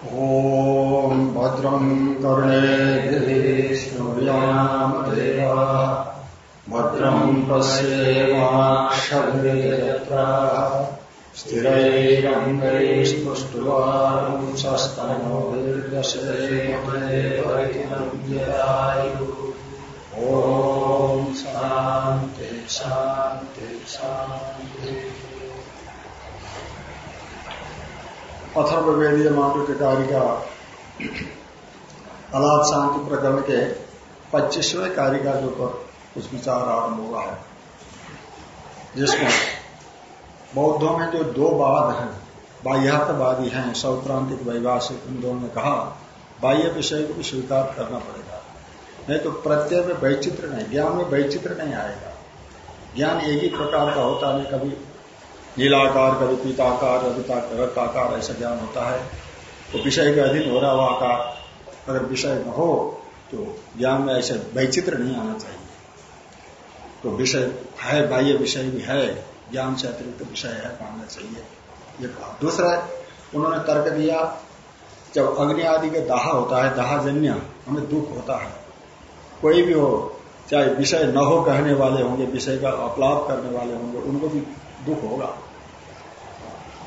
ॐ कर्णे श्रूयामदेव भद्रम् पश्येमाक्षभिर्यत्रा स्थिरैरङ्गैस्तुष्टुवांसस्तनोभिर्दशेमदेवैतिनव्ययायु ॐ शान्ति शान्ति शान्ति। अथर्वेदीय के कारिका अलाद शांति प्रकरण के पच्चीसवें कारिका के ऊपर कुछ विचार आरंभ हुआ है। जिसमें बौद्धों में जो दो वाद हैं, बाह्यार्थवादी हैं सौक्रांतिक वैवासिक इन दोनों ने कहा, बाह्य विषय को भी स्वीकार करना पड़ेगा। नहीं तो प्रत्यय में वैचित्र नहीं, ज्ञान में वैचित्र नहीं आएगा। ज्ञान एक ही प्रकार का होता नहीं कभी नीलाकार कभी पीताकार रक्ताकार ऐसा ज्ञान होता है तो विषय के अधीन हो रहा हुआ आकार, अगर विषय न हो तो ज्ञान में ऐसे वैचित्र नहीं आना चाहिए। तो विषय है, बाह्य विषय भी है, ज्ञान से अतिरिक्त विषय है, मानना चाहिए। ये कहा। दूसरा उन्होंने तर्क दिया, जब अग्नि आदि के दाह होता है, दाहजन्य, हमें दुख होता है। कोई भी हो, चाहे विषय न हो कहने वाले होंगे, विषय का अपलाप करने वाले होंगे, उनको भी दुख होगा।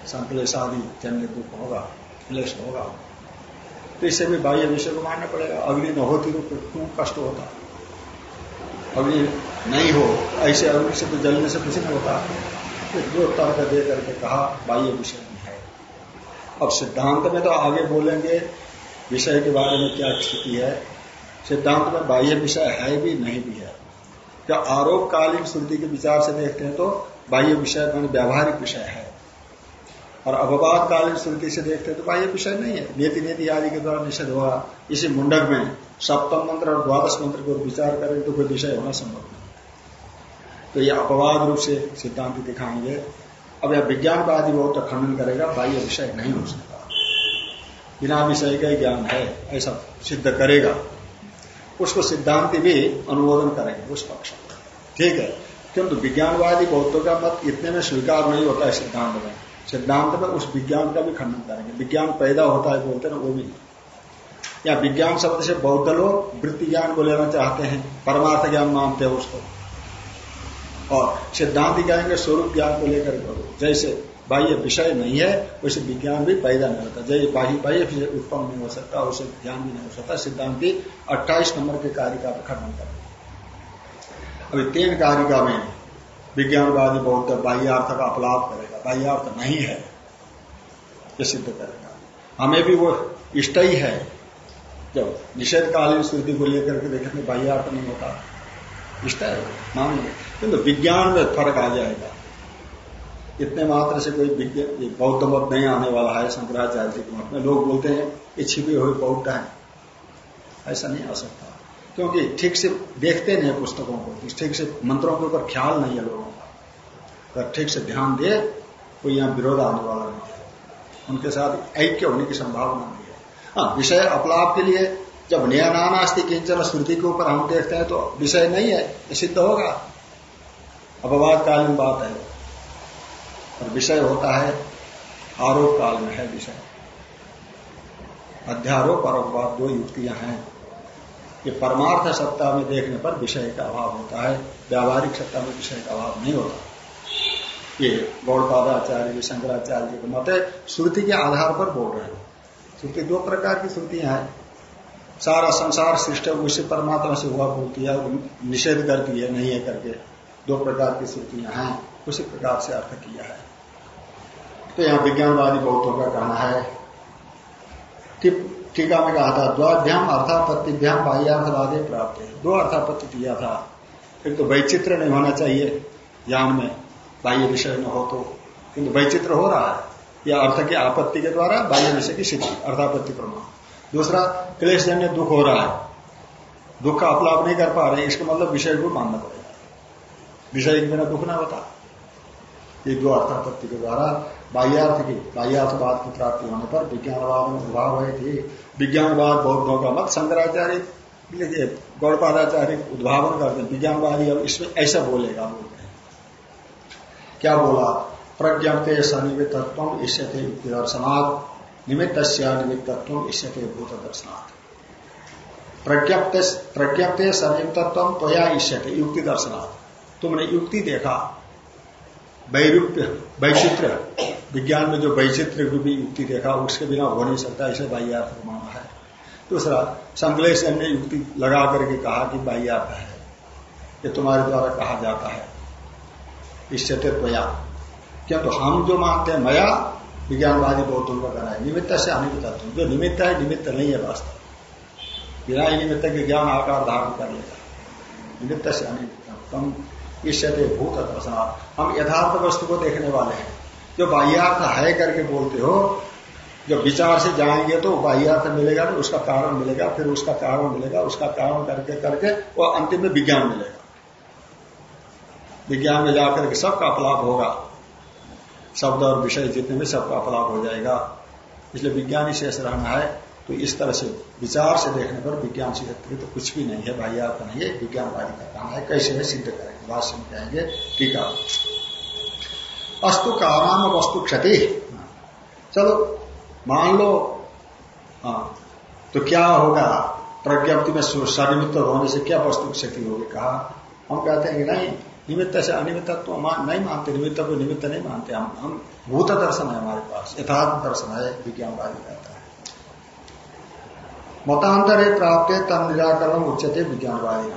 संकलेश आदि जन्य दुख होगा, क्लेश होगा। तो इससे भी बाह्य विषय को मानना पड़ेगा। अग्नि न होती तो क्यों कष्ट होता? अग्नि नहीं हो, ऐसे अग्नि से तो जलने से कुछ नहीं होता। तो जो तर्क दे करके कहा, बाह्य विषय में है। अब सिद्धांत में तो आगे बोलेंगे, विषय के बारे में क्या स्थिति है। सिद्धांत में बाह्य विषय है भी, नहीं भी है। क्या आरोपकालीन श्रुति के विचार से देखते हैं तो बाह्य विषय मान व्यावहारिक विषय है। और अपवाद कालीन श्रुति से देखते तो बाह्य विषय नहीं है। नेति नेति आदि के द्वारा निषेध हुआ। इसी मुंडक में सप्तम मंत्र और द्वादश मंत्र को विचार करें तो कोई विषय होना संभव नहीं। तो ये अपवाद रूप से सिद्धांत दिखाएँगे। अब यह विज्ञानवादी बहुत तो खंडन करेगा, बाह्य विषय नहीं हो सकता। बिना विषय का ज्ञान है, ऐसा सिद्ध करेगा। उसको सिद्धांत भी अनुमोदन करेंगे, उस पक्ष ठीक है? किंतु विज्ञानवादी बौद्धों का मत इतने में स्वीकार नहीं होता है सिद्धांत में। सिद्धांत में उस विज्ञान का भी खंडन करेंगे। विज्ञान पैदा होता है, बोलते ना, वो भी या विज्ञान शब्द से बौद्ध लोग वृत्ति ज्ञान को लेना चाहते हैं, परमार्थ ज्ञान मानते हैं उसको। और सिद्धांत कहेंगे स्वरूप ज्ञान को लेकर करो। जैसे बाह्य विषय नहीं है, वैसे विज्ञान भी पैदा नहीं होता। जैसे बाह्य बाह्य उत्पन्न नहीं हो सकता, उसे ज्ञान भी नहीं हो सकता। सिद्धांति अट्ठाईस नंबर के कार्य का खंडन करेंगे। अभी तीन कारिका में विज्ञानवादी बौद्ध बाह्यार्थ का अपलाप करेगा। बाह्यार्थ नहीं है, ये सिद्ध करेगा। हमें भी वो इष्ट ही है। जब निषेधकालीन स्थिति को लेकर के देखेंगे, बाह्यार्थ नहीं होता। इष्ट है, मान किंतु विज्ञान में फ़र्क आ जाएगा। इतने मात्र से कोई बौद्ध मत नहीं आने वाला है, शंकराचार्य के मत में। लोग बोलते हैं, ये छिपे हुए बौद्ध है। ऐसा नहीं आ सकता। क्योंकि ठीक से देखते नहीं पुस्तकों को ठीक से मंत्रों के ऊपर ख्याल नहीं है लोगों का। अगर ठीक से ध्यान दे तो यहाँ विरोध आने वाला नहीं है। उनके साथ ऐक्य होने की संभावना नहीं है। हाँ विषय अपलाप के लिए जब नियनानास्ति किंचन स्मृति के ऊपर हम देखते हैं तो विषय नहीं है, ये सिद्ध होगा। अपवादकालीन बात है। और विषय होता है आरोप काल में है विषय। अध्यारोप और अपवाद दो युक्तियाँ हैं। ये परमार्थ सत्ता में देखने पर विषय का अभाव होता है, व्यावहारिक सत्ता में विषय का अभाव नहीं होता। ये गौड़पादाचार्य शंकराचार्य जी का मत है, श्रुति के आधार पर बोल रहे हैं। श्रुति दो प्रकार की श्रुतियाँ हैं। सारा संसार सृष्टि उसी परमात्मा से हुआ बोलती है निषेध करती है, नहीं है करके। दो प्रकार की श्रुतियाँ हैं, उसी प्रकार से अर्थ किया है। तो यहाँ विज्ञानवादी बहुतों का कहना है टीका में कहा था द्वाभ्याम अर्थापत्तिभ्याम बाह्यार्थवादे प्राप्त। है दो अर्थापत्ति दिया था। एक तो वैचित्र नहीं होना चाहिए ज्ञान में, बाह्य विषय न हो तो। किंतु वैचित्र हो रहा है यह अर्थ की आपत्ति के द्वारा बाह्य विषय की सिद्धि अर्थापत्ति प्रमाण। दूसरा क्लेश जन्य दुख हो रहा है। दुख का अपलाप नहीं कर पा रहे इसका मतलब विषय को मानना पड़ेगा। विषय के बिना दुख ना होता। ये दो अर्थापत्ति के द्वारा बाह्यार्थ की बाह्यार्थवाद की प्राप्ति होने पर विज्ञानवाद में उद्भाव हुए थे। विज्ञानवाद बौद्धों का मत शंकराचार्य, देखिए, गौड़पादाचार्य उद्भावन करते हैं। विज्ञानवादी अब इसमें ऐसा बोलेगा, बोलते हैं। क्या बोला? तत्व इससे थे दर्शनाथ निमित्त निमित्तत्व इससे भूत दर्शनार्थ प्रज्ञप्त प्रज्ञप्त संयुक्तत्व तो या इष्यते युक्ति दर्शनार्थ तुमने युक्ति देखा? वैरूप्य, वैचित्र। विज्ञान में जो वैचित्र भी युक्ति देखा, उसके बिना हो नहीं सकता इसे बाह्यार्थ माना है। दूसरा संकलेश ने युक्ति लगा करके कहा कि बाह्यार्थ है। ये तुम्हारे द्वारा कहा जाता है। इससे त्वया किंतु तो हम जो मानते हैं मया, विज्ञानवादी बौद्धों का कहना है। निमित्त से अनिमित्त जो निमित्त है, निमित्त नहीं है वास्तव। बिना ही निमित्त के ज्ञान आकार धारण कर लेगा निमित्त से अनिमित्तम इससे भूत हम यथार्थ वस्तु को देखने वाले हैं। जो बाह्यार्थ है करके बोलते हो, जब विचार से जाएँगे तो बाह्यार्थ मिलेगा तो उसका कारण मिलेगा, फिर उसका कारण मिलेगा, उसका कारण करके करके वो अंतिम में विज्ञान मिलेगा। विज्ञान में जाकर के सबका अपलाप होगा। शब्द और विषय जितने में सबका अपलाप हो जाएगा। इसलिए विज्ञानी शेष रहना है तो इस तरह से विचार से देखने पर विज्ञान से तो कुछ भी नहीं है, बाह्यार्थ नहीं है, विज्ञानवादी का काम है, कैसे है सिद्ध करेंगे में कहेंगे ठीक है अस्तु काराम वस्तु क्षति। चलो, मान लो हाँ तो क्या होगा? प्रज्ञप्ति में सनिमित्त होने से क्या वस्तु क्षति होगी? कहा, हम कहते हैं कि नहीं, निमित्त से अनिमित्त तो नहीं मानते, निमित्त को निमित्त नहीं मानते। हम हम भूत दर्शन है हमारे पास, यथार्थ दर्शन है, विज्ञानवादी कहता है। मतांतर प्राप्त तन निराकरण उच्चते विज्ञानवादी।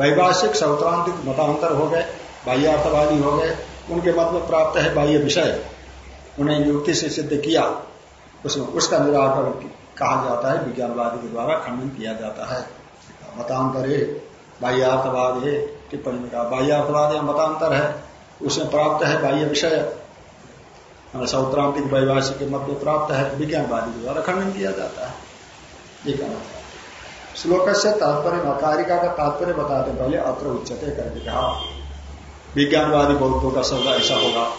वैभाषिक, सौत्रांतिक मतांतर हो गए, बाह्यार्थवादी हो गए उनके मत में प्राप्त है बाह्य विषय। उन्हें युक्ति से सिद्ध किया। उसमें उसका निराकरण कहा जाता है, विज्ञानवादी के द्वारा खंडन किया जाता है। मतांतर है, बाह्यार्थवाद है, टिप्पणी में कहा, बाह्यार्थवाद या मतांतर है, उसमें प्राप्त है बाह्य विषय। सौत्रांतिक वैभाषिक के मत में प्राप्त है, विज्ञानवादी के द्वारा खंडन किया जाता है। ये कहना श्लोक से तात्पर्य नकारिका का तात्पर्य बताते पहले अत्र उच्चते करके कहा। विज्ञानवादी बौद्धों का शब्द ऐसा होगा।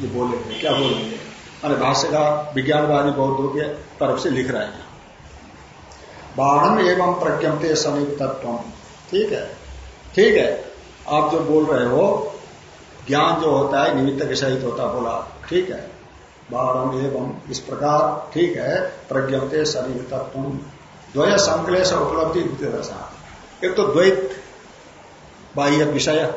ये बोलेंगे क्या बोलेंगे अरे भाष्य का विज्ञानवादी बौद्धों के तरफ़ से लिख रहे हैं। बाणम एवं प्रज्ञमते तत्व ठीक है? ठीक है? आप जो बोल रहे हो, ज्ञान जो होता है, निमित्त के सहित होता बोला। ठीक है? बारम एवं इस प्रकार, ठीक है? प्रज्ञते शरीर तत्व द्वय संकलेश उपलब्धि दर्शन एक तो द्वैत बाह्य विषय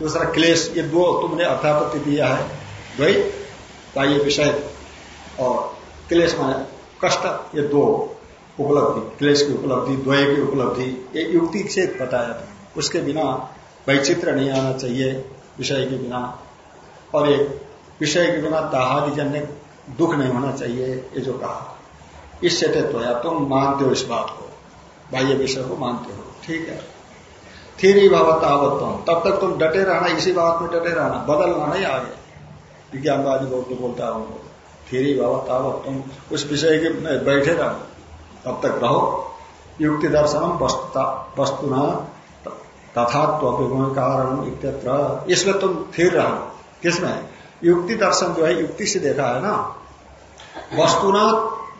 दूसरा क्लेश, ये दो तुमने अर्थापत्ति दिया है द्वैत बाह्य विषय। और क्लेश माने कष्ट, ये दो उपलब्धि, क्लेश की उपलब्धि, द्वय की उपलब्धि, ये युक्ति से बताया था। उसके बिना वैचित्र नहीं आना चाहिए विषय के बिना। और एक विषय के बिना दाहादि जन्य दुख नहीं होना चाहिए, ये जो कहा। इससे तो या तुम मानते हो इस बात को, बाह्य विषय को मानते हो, ठीक है। फिर ही भाव तावत्तम तब तक तुम डटे रहना, इसी बात में डटे रहना। बदलना नहीं आगे। विज्ञानवादी बोल तो बोलता हूँ फिर ही भाव तावत तुम उस विषय के बैठे रहो तब तक रहो। युक्ति दर्शनम वस्तुना तथा कारण इत्यत्र। इसमें तुम फिर रहो किसमें? युक्ति दर्शन जो है, युक्ति से देखा है ना? वस्तुना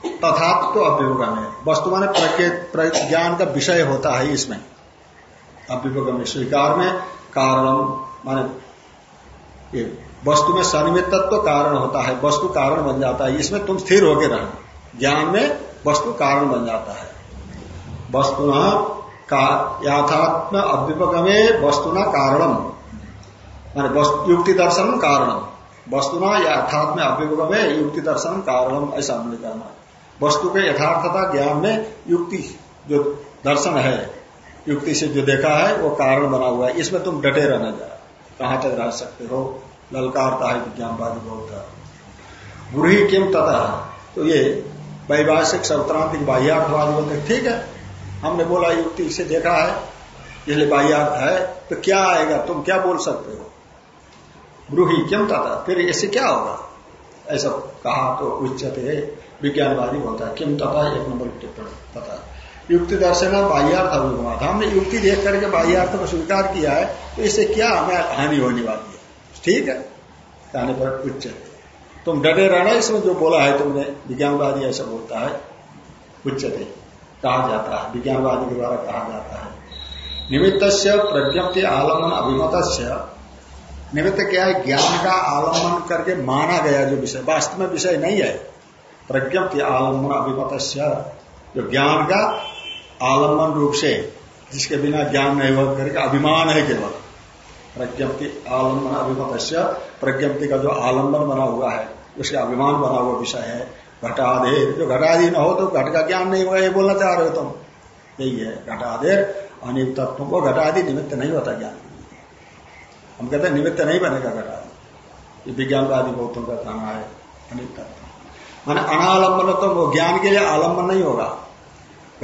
तथात्व अभ्युपगम में। वस्तु माने प्रज्ञान का विषय होता है इसमें। अभ्युपगम स्वीकार में कारण माने ये वस्तु में सनिमित सनिमित्व कारण होता है, वस्तु कारण बन जाता है, इसमें तुम स्थिर होकर रहना। ज्ञान में वस्तु कारण बन जाता है। वस्तुना का याथात्म अभ्युपगमे वस्तुना कारणम, माने युक्ति दर्शन कारणम। वस्तुना यथार्थ में अभ्युगम है युक्ति दर्शन कारण ऐसा हमने करना वस्तु के यथार्थता ज्ञान में युक्ति जो दर्शन है युक्ति से जो देखा है, वो कारण बना हुआ है। इसमें तुम डटे रहना जा कहाँ तक रह सकते हो? ललकारता है विज्ञानवादी बहुत बुरी किम तथा तो ये वैभाषिक सौत्रांतिक बाह्यार्थवादी बोलते ठीक है। हमने बोला युक्ति से देखा है। इसलिए बाह्यार्थ है। तो क्या आएगा? तुम क्या बोल सकते हो? ब्रूही क्यों तथा फिर ऐसे क्या होगा? ऐसा कहा तो उच्चते विज्ञानवादी बोलता है। किम तथा एक नंबर टिप्पणी। तथा युक्ति दर्शन बाह्यार्थ अभिगमा था। हमने युक्ति देख करके बाह्यार्थ को स्वीकार किया है तो इससे क्या हमें हानि होने वाली है? ठीक है? कहने पर उच्च। तुम डटे रहना, इसमें जो बोला है तुमने, विज्ञानवादी ऐसा बोलता है उच्चते कहा जाता है, विज्ञानवादी के द्वारा कहा जाता है। निमित्त से प्रज्ञप्ति आलमन अभिमत निमित्त क्या है? ज्ञान का आलंबन करके माना गया जो विषय। वास्तव में विषय नहीं है। प्रज्ञप्ति आलंबन अभिमत जो ज्ञान का आलंबन रूप से, जिसके बिना ज्ञान नहीं हो करके अभिमान है केवल। प्रज्ञप्ति आलंबन अभिमत प्रज्ञप्ति का जो आलंबन बना हुआ है, उसका अभिमान बना हुआ विषय है। घटाधेर जो घटाधि न हो तो घट का ज्ञान नहीं होगा ये बोलना चाह रहे हो तुम। यही है घटाधेर अनिप तत्व को घटाधि निमित्त नहीं होता ज्ञान। हम कहते हैं निमित्त नहीं बनेगा घटाधि ये विज्ञानवादी बहुतों का कहना है अनिप तत्व मान अनालंबन तो ज्ञान के लिए आलंबन नहीं होगा।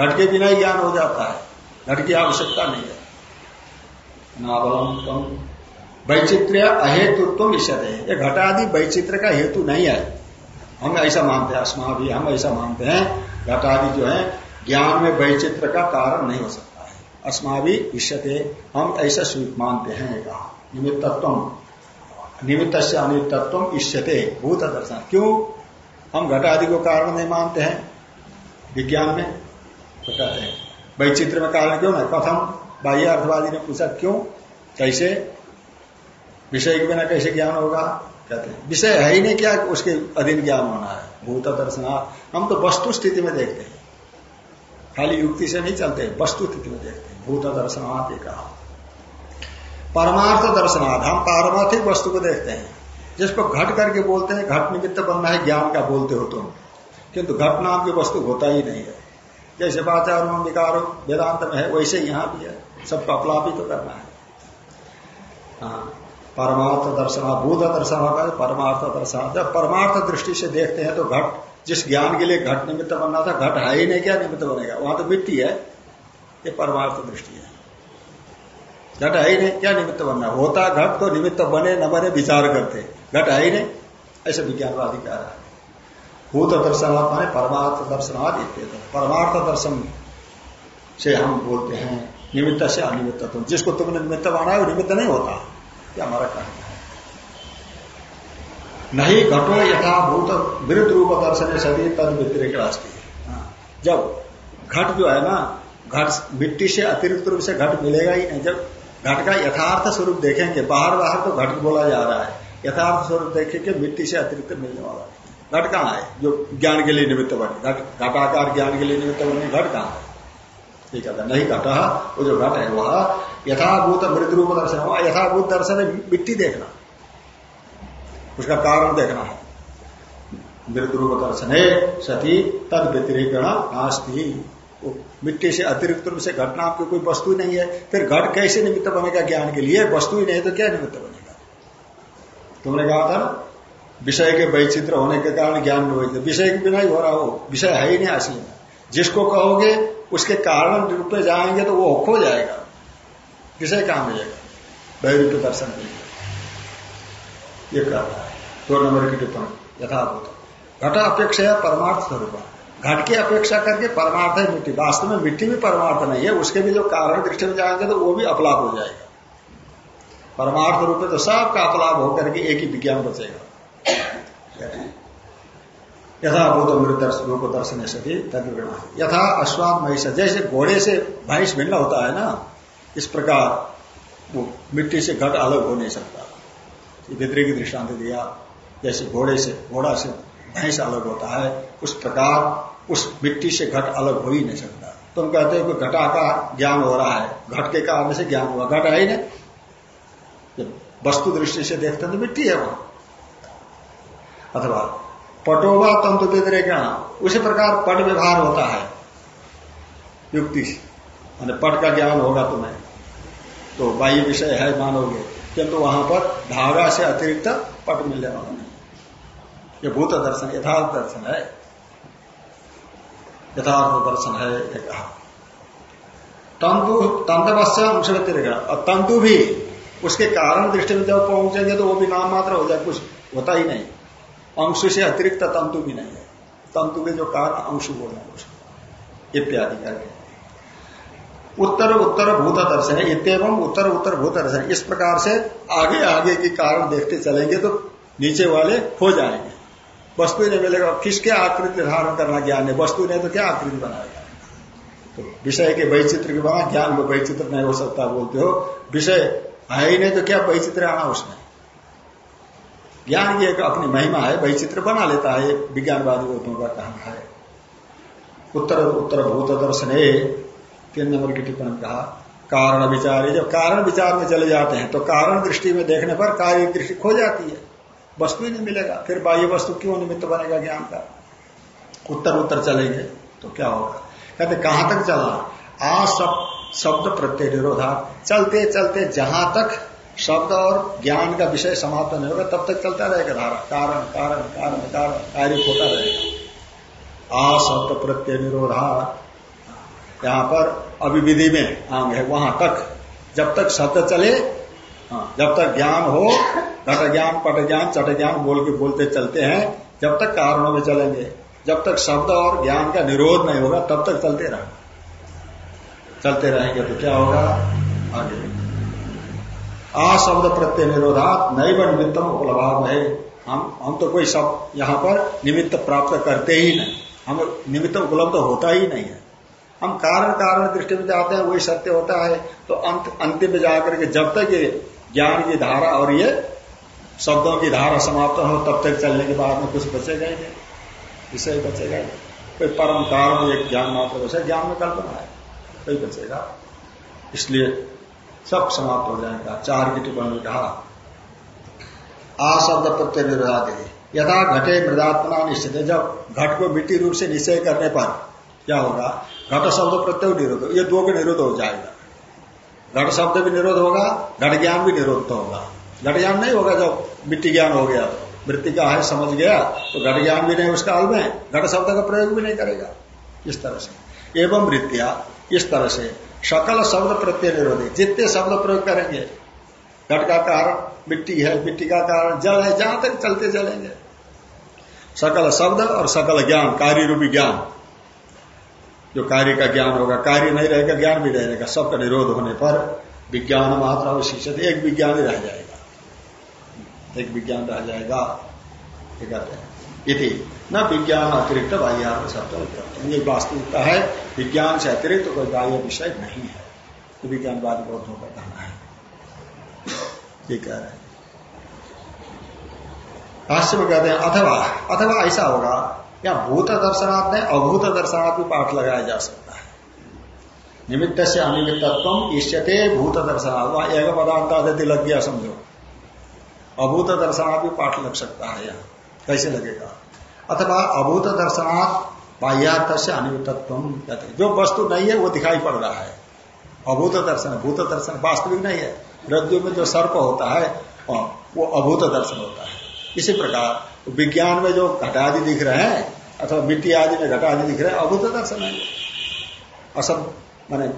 घट के बिना ही ज्ञान हो जाता है। घट की आवश्यकता नहीं है। अनावलंबन वैचित्र्य अहेतुत्व इष्यते ये घटादि वैचित्र का हेतु नहीं है। हम ऐसा मानते हैं, अस्मा भी हम ऐसा मानते हैं। घटादि जो है, ज्ञान में वैचित्र का कारण नहीं हो सकता है। अस्मा भी इष्यते हम ऐसा मानते हैं कहा। निमित्तत्व निमित्त से अनिमित्तत्व इष्यते भूत दर्शन क्यों? हम घटादि को कारण नहीं मानते हैं, विज्ञान में। तो कहते हैं वैचित्र में कारण क्यों ना कथम बाह्य अर्थवादी ने पूछा, क्यों? कैसे? विषय के बिना कैसे ज्ञान होगा? कहते हैं, विषय है ही नहीं, क्या उसके अधीन ज्ञान होना है? भूत दर्शन हम तो वस्तु स्थिति में देखते हैं। खाली युक्ति से नहीं चलते, वस्तु स्थिति में देखते हैं। भूत दर्शनाथ कहा परमार्थ दर्शनाथ हम पारमार्थिक वस्तु को देखते हैं। जिसको घट करके बोलते हैं, घट निमित्त बनना है, ज्ञान का बोलते हो तुम। किंतु घट नाम की वस्तु होता ही नहीं है। जैसे वाचार विकार वेदांत में है, वैसे यहाँ भी है। सबको अपलापित तो करना है। हाँ परमार्थ दर्शन भूत दर्शन होगा परमार्थ दर्शन। जब परमार्थ दृष्टि से देखते हैं तो घट, जिस ज्ञान के लिए घट निमित्त बनना था, घट है ही नहीं, क्या निमित्त बनेगा? वहाँ तो मिट्टी है। ये परमार्थ दृष्टि है। घट है ही नहीं, क्या निमित्त बनना? होता घट तो निमित्त बने, न बने, विचार करते। घट है ही नहीं, ऐसे विज्ञानवादी कह रहा है। भूत दर्शनात्मा माने परमार्थ दर्शनाद परमार्थ दर्शन से हम बोलते हैं, निमित्त से अनिमित्त तुम जिसको तुमने निमित्त माना है, वो निमित्त नहीं होता। क्या हमारा कहना है। नहीं, घटो यथाभूत विरुद्ध रूप दर्शन सभी तद व्यतिरिक राष्ट्रीय हाँ। जब घट जो है ना, घट मिट्टी से अतिरिक्त रूप से घट मिलेगा ही नहीं। जब घट का यथार्थ स्वरूप देखेंगे, बाहर बाहर तो घट बोला जा रहा है। यथार्थ स्वरूप देखेंगे, मिट्टी से अतिरिक्त मिलने वाला घट कहाँ है? जो ज्ञान के लिए निमित्त बने। घट घटाकार ज्ञान के लिए निमित्त बने घट कहाँ है? ये कहता नहीं घटा वो जो घट है, वह यथाभूत मृत रूप दर्शन यथाभूत दर्शन है मिट्टी देखना। उसका कारण देखना है। मृत रूप दर्शन है सती तद व्यतिरिक्त नास्ती। मिट्टी से अतिरिक्त रूप से घटना आपकी कोई वस्तु नहीं है। फिर घट कैसे निमित्त बनेगा ज्ञान के लिए? वस्तु ही नहीं तो क्या निमित्त बनेगा? तुमने कहा था विषय के वैचित्र होने के कारण ज्ञान में विषय के बिना ही हो रहा हो, विषय है ही नहीं असली में। जिसको कहोगे, उसके कारण रूप में जाएँगे तो वो खो जाएगा। विषय कहाँ मिलेगा? वैरूप्य दर्शन के लिए। ये कहता है दो नंबर की टिप्पणी, यथाभूत। घट अपेक्षा परमार्थ स्वरूप। घट की अपेक्षा करके परमार्थ है मिट्टी। वास्तव में मिट्टी भी परमार्थ नहीं है, उसके भी जो कारण दृष्टि में जाएँगे तो वो भी अपलाप हो जाएगा। परमार्थ रूप में तो सबका अपलाप होकर के एक ही विज्ञान बचेगा। यथाभूत मृत को दर्शन सभी तदृण यथा अश्वान महिष जैसे घोड़े से भैंस भिन्न होता है ना, इस प्रकार वो मिट्टी से घट अलग हो नहीं सकता। विद्री की दृष्टांत दिया, जैसे घोड़े से, घोड़ा से भैंस अलग होता है, उस प्रकार उस मिट्टी से घट अलग हो ही नहीं सकता। तुम कहते हो कि घटा का ज्ञान हो रहा है, घट के कारण से ज्ञान हुआ, घट है ही नहीं। वस्तु दृष्टि से देखते तो मिट्टी है वहाँ। अथवा पटोवा तंतु व्यतिरेकण उसी प्रकार पट व्यवहार होता है। युक्ति से। पट का ज्ञान होगा तुम्हें। तो बाह्य विषय है, मानोगे। किंतु तो वहाँ पर धागा से अतिरिक्त पट मिलने वाला नहीं। ये भूत दर्शन, यथार्थ दर्शन है। यथार्थ दर्शन है कहा। तंतु तंतवश्य अंश व्यतिरिक्त और तंतु भी, उसके कारण दृष्टि में जब पहुँचेंगे तो वो भी नाम मात्र हो जाए, कुछ होता ही नहीं। अंश से अतिरिक्त तंतु भी नहीं है। तंतु के जो कारण, अंश बोलना उसको इत्यादि करके। उत्तर उत्तर भूत दर्शन है। इतम उत्तर उत्तर भूत दर्शन इस प्रकार से आगे आगे के कारण देखते चलेंगे तो नीचे वाले हो जाएँगे। वस्तु नहीं मिलेगा। किसके आकृति धारण करना ज्ञान है? वस्तु नहीं तो क्या आकृति बनाएगा तो विषय के वैचित्र के बना। ज्ञान को वैचित्र नहीं हो सकता बोलते हो। विषय है ही नहीं तो क्या वैचित्र आना उसमें? ज्ञान की एक अपनी महिमा है वही चित्र बना लेता है विज्ञानवादी बोधों का कहना है। उत्तर उत्तर भूत दर्शन, तीन नंबर की टिप्पणी कहा, कारण विचार जब कारण विचार में चले जाते हैं तो कारण दृष्टि में देखने पर कार्य दृष्टि खो जाती है, वस्तु ही नहीं मिलेगा, फिर बाह्य वस्तु क्यों निमित्त बनेगा ज्ञान का? उत्तर उत्तर चलेंगे तो क्या होगा? कहते, कहाँ तक चलना आ सब शब्द प्रत्यय निरोधा चलते चलते जहाँ तक शब्द और ज्ञान का विषय समाप्त नहीं होगा, तब तक चलता रहेगा धारा। कारण कारण कारण कारण कार्य होता रहेगा। आ शब्द प्रत्यय निरोधा यहाँ पर अभिविधि में आंग है, वहाँ तक। जब तक शब्द चले हाँ जब तक ज्ञान हो, घट ज्ञान, पट ज्ञान, चट ज्ञान बोल के बोलते चलते हैं, जब तक कारणों में चलेंगे। जब तक शब्द और ज्ञान का निरोध नहीं होगा, तब तक चलते रहेंगे। चलते रहेंगे तो क्या होगा? आगे। आ शब्द प्रत्यय निरोधात नई निमित्तम उपलभाव है। हम हम तो कोई शब्द यहाँ पर निमित्त प्राप्त करते ही नहीं। हम निमित्त उपलब्ध होता ही नहीं है। हम कारण कारण दृष्टि में जाते हैं, वही सत्य होता है। तो अंत, अंतिम में जाकर के जब तक ये ज्ञान की धारा और ये शब्दों की धारा समाप्त हो, तब तक चलने के बाद में कुछ बचेगा ही नहीं। विषय बचेगा ही कोई परम कारण, एक ज्ञान मात्र बचे, ज्ञान में कल्पना है कोई बचेगा। इसलिए सब समाप्त हो जाएगा। चार की टिप्पणी कहा, आ शब्द प्रत्यय निरोधा यथा घटे मृदात्मना निश्चित है। जब घट को मिट्टी रूप से निश्चय करने पर क्या होगा? घट शब्द प्रत्यय निरोध, ये दो का निरोध हो जाएगा। घट शब्द भी निरोध होगा, घट ज्ञान भी निरोध तो होगा। घट ज्ञान नहीं होगा जब मिट्टी ज्ञान हो गया। वृत्ति का है, समझ गया तो घट ज्ञान भी नहीं उस काल में। घट शब्द का प्रयोग भी नहीं करेगा। इस तरह से। एवं वृत्तिया, इस तरह से। सकल शब्द प्रत्यय निरोधी जितने शब्द प्रयोग करेंगे घट का कारण मिट्टी है, मिट्टी का कारण, जल है, जहाँ तक चलते चलेंगे। सकल शब्द और सकल ज्ञान, कार्य रूपी ज्ञान। जो कार्य का ज्ञान होगा, कार्य नहीं रहेगा, ज्ञान भी नहीं रहेगा। सबका निरोध होने पर विज्ञान मात्र अवशिष्ट एक विज्ञान ही रह जाएगा। एक विज्ञान रह जाएगा कहते हैं। न विज्ञान अतिरिक्त बाह्य शब्द ये वास्तविकता है, विज्ञान से अतिरिक्त कोई बाह्य विषय नहीं है। तो विज्ञानवादी बौद्धों का कहना है। ये कह रहे हैं। भाष्य में कहते हैं, अथवा अथवा ऐसा होगा, या भूत दर्शनाथ में अभूत दर्शनाथ भी पाठ लगाया जा सकता है। निमित्त से अनिमित्तत्व ईष्यते भूत दर्शनाथ वहाँ एक पदांत लग गया, समझो। अभूत दर्शनात् पाठ लग सकता है यहाँ। कैसे लगेगा? अथवा अभूत दर्शनात् बाह्यार्थ से अनिमित्व कहते जो वस्तु नहीं है, वो दिखाई पड़ रहा है। अभूत दर्शन, भूत दर्शन वास्तविक नहीं है। रज्जु में जो सर्प होता है वो अभूत दर्शन होता है। इसी प्रकार विज्ञान में जो घटादि दिख रहे हैं, अथवा मिट्टी आदि में घटादि दिख रहे हैं, अभूत दर्शन है। असम, माने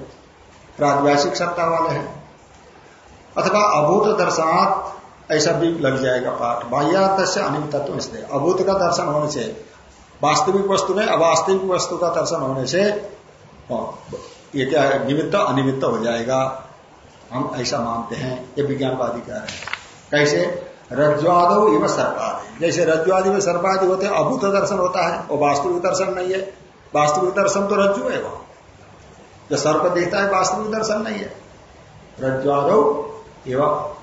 प्रादिवासिक सत्ता वाले हैं। अथवा अभूत दर्शनात् ऐसा भी लग जाएगा पाठ। बाह्यार्थ से अनिमित तत्व इसलिए अभूत का दर्शन होने से, वास्तविक वस्तु में अवास्तविक वस्तु का दर्शन होने से ये क्या है? निमित्त, अनिमित्त हो जाएगा। हम ऐसा मानते हैं। ये विज्ञानवादी कह रहे हैं। कैसे? रज्वाद इव सर्पादि। जैसे रज्वादि में सर्पादि होते हैं, अभूत दर्शन होता है। वो वास्तविक दर्शन नहीं है। वास्तविक दर्शन तो रज्जु है वो जो सर्प दिखता है, वास्तविक दर्शन नहीं है। रज्वाद एवं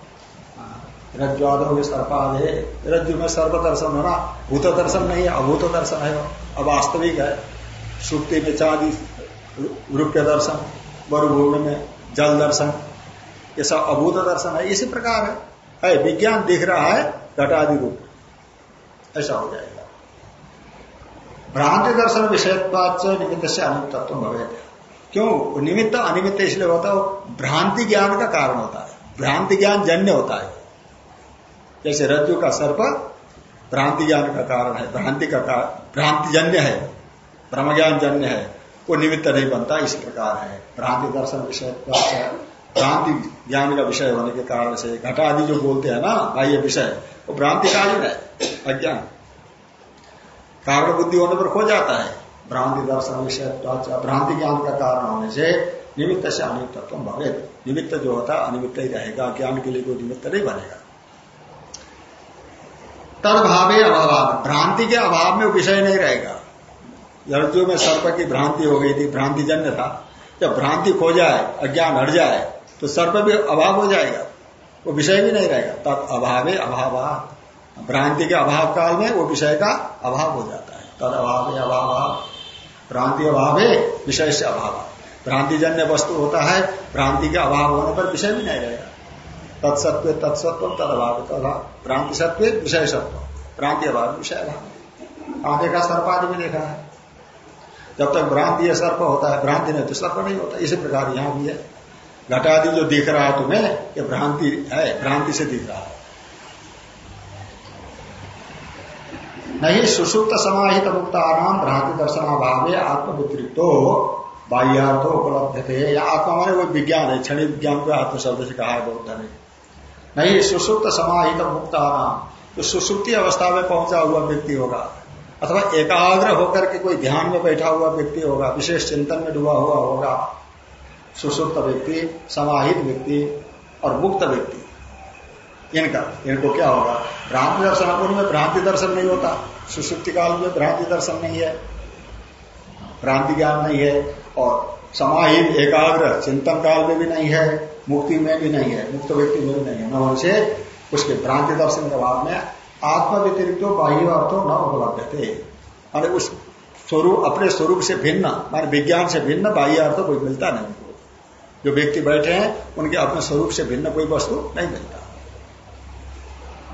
रज्वाद सर्पाद है। रज्जु में सर्व दर्शन होना भूत दर्शन नहीं है अभूत दर्शन है। अवास्तविक है। सुक्ति में चांदी रूप्य दर्शन मरुभूमि में जल दर्शन ये सब अभूत दर्शन है। इसी प्रकार है, है विज्ञान दिख रहा है घटादि रूप। ऐसा हो जाएगा। भ्रांति दर्शन विषयत्वाच निमित्त से अनिमित्व भवे क्यों? निमित्त अनिमित्त इसलिए होता है भ्रांति ज्ञान का कारण होता है। भ्रांति ज्ञान जन्य होता है। जैसे रज्जु का सर्प भ्रांति ज्ञान का कारण है, भ्रांति का भ्रांति जन्य है ब्रह्म ज्ञान जन्य है, वो निमित्त नहीं बनता, इस प्रकार है। भ्रांति दर्शन विषय भ्रांति ज्ञान का विषय होने के कारण से घटादि जो बोलते हैं ना, बाह्य विषय, वो भ्रांति कालीन है, अज्ञान। कारण बुद्धि होने पर खो जाता है, भ्रांति दर्शन विषय भ्रांति ज्ञान का कारण होने से निमित्त से अनिमित्व भवे निमित्त जो होता है, अनिमित्त ही रहेगा, ज्ञान के लिए कोई निमित्त नहीं बनेगा। तदभावे अभाव भ्रांति के अभाव में विषय नहीं रहेगा। लड़कियों में सर्प की भ्रांति हो गई थी भ्रांति जन्य था। जब भ्रांति खो जाए, अज्ञान हट जाए तो सर्प भी अभाव हो जाएगा। वो विषय भी नहीं रहेगा। तब अभावे अभाव भ्रांति के अभाव काल में वो विषय का अभाव हो जाता है। तद अभाव अभाव भ्रांति अभाव, विषय से अभाव भ्रांतिजन्य वस्तु होता है, भ्रांति के अभाव होने पर विषय भी नहीं रहेगा। तत्सत्व तत्सत्व तद अभाव तथा भ्रांति सत्व विषय सत्व भ्रांति अभाव विषय अभाव आगे का सर्प आदि भी देखा है। जब तक भ्रांति सर्प होता है, भ्रांति नहीं तो सर्प नहीं होता, इसी प्रकार यहाँ भी है। घटादि जो दिख रहा है तुम्हें, ये भ्रांति है, भ्रांति से दिख रहा है। नहीं, सुसुप्त समाहित मुक्ता नाम भ्रांति दर्शनाभाव आत्मवितरिक्तो बाह्यार्थो उपलब्ध थे या आत्मा माने वो विज्ञान है, क्षणिक विज्ञान को आत्म शब्द से कहा है बौद्ध ने नहीं सुसुप्त समाहित मुक्ता नाम तो सुसुप्ति अवस्था में पहुँचा हुआ व्यक्ति होगा। अथवा एकाग्र होकर के कोई ध्यान में बैठा हुआ व्यक्ति होगा, विशेष चिंतन में डूबा हुआ होगा। सुसुप्त व्यक्ति, समाहित व्यक्ति और मुक्त व्यक्ति। इनका, इनको क्या होगा? भ्रांति दर्शन, उनमें भ्रांति दर्शन नहीं होता। सुसुप्ति काल में भ्रांति दर्शन नहीं है। भ्रांति ज्ञान नहीं है। और समाहित एकाग्र, चिंतन काल में भी नहीं है, मुक्ति में भी नहीं है, मुक्त व्यक्ति में भी नहीं है। न उनसे उसके भ्रांति दर्शन के बाद में आत्म व्यतिरिक्त बाह्य अर्थो न उपलब्ध थे माने उस स्वरूप, अपने स्वरूप से भिन्न, माने विज्ञान से भिन्न बाह्य अर्थ कोई मिलता नहीं उनको। जो व्यक्ति बैठे हैं, उनके अपने स्वरूप से भिन्न कोई वस्तु नहीं मिलता।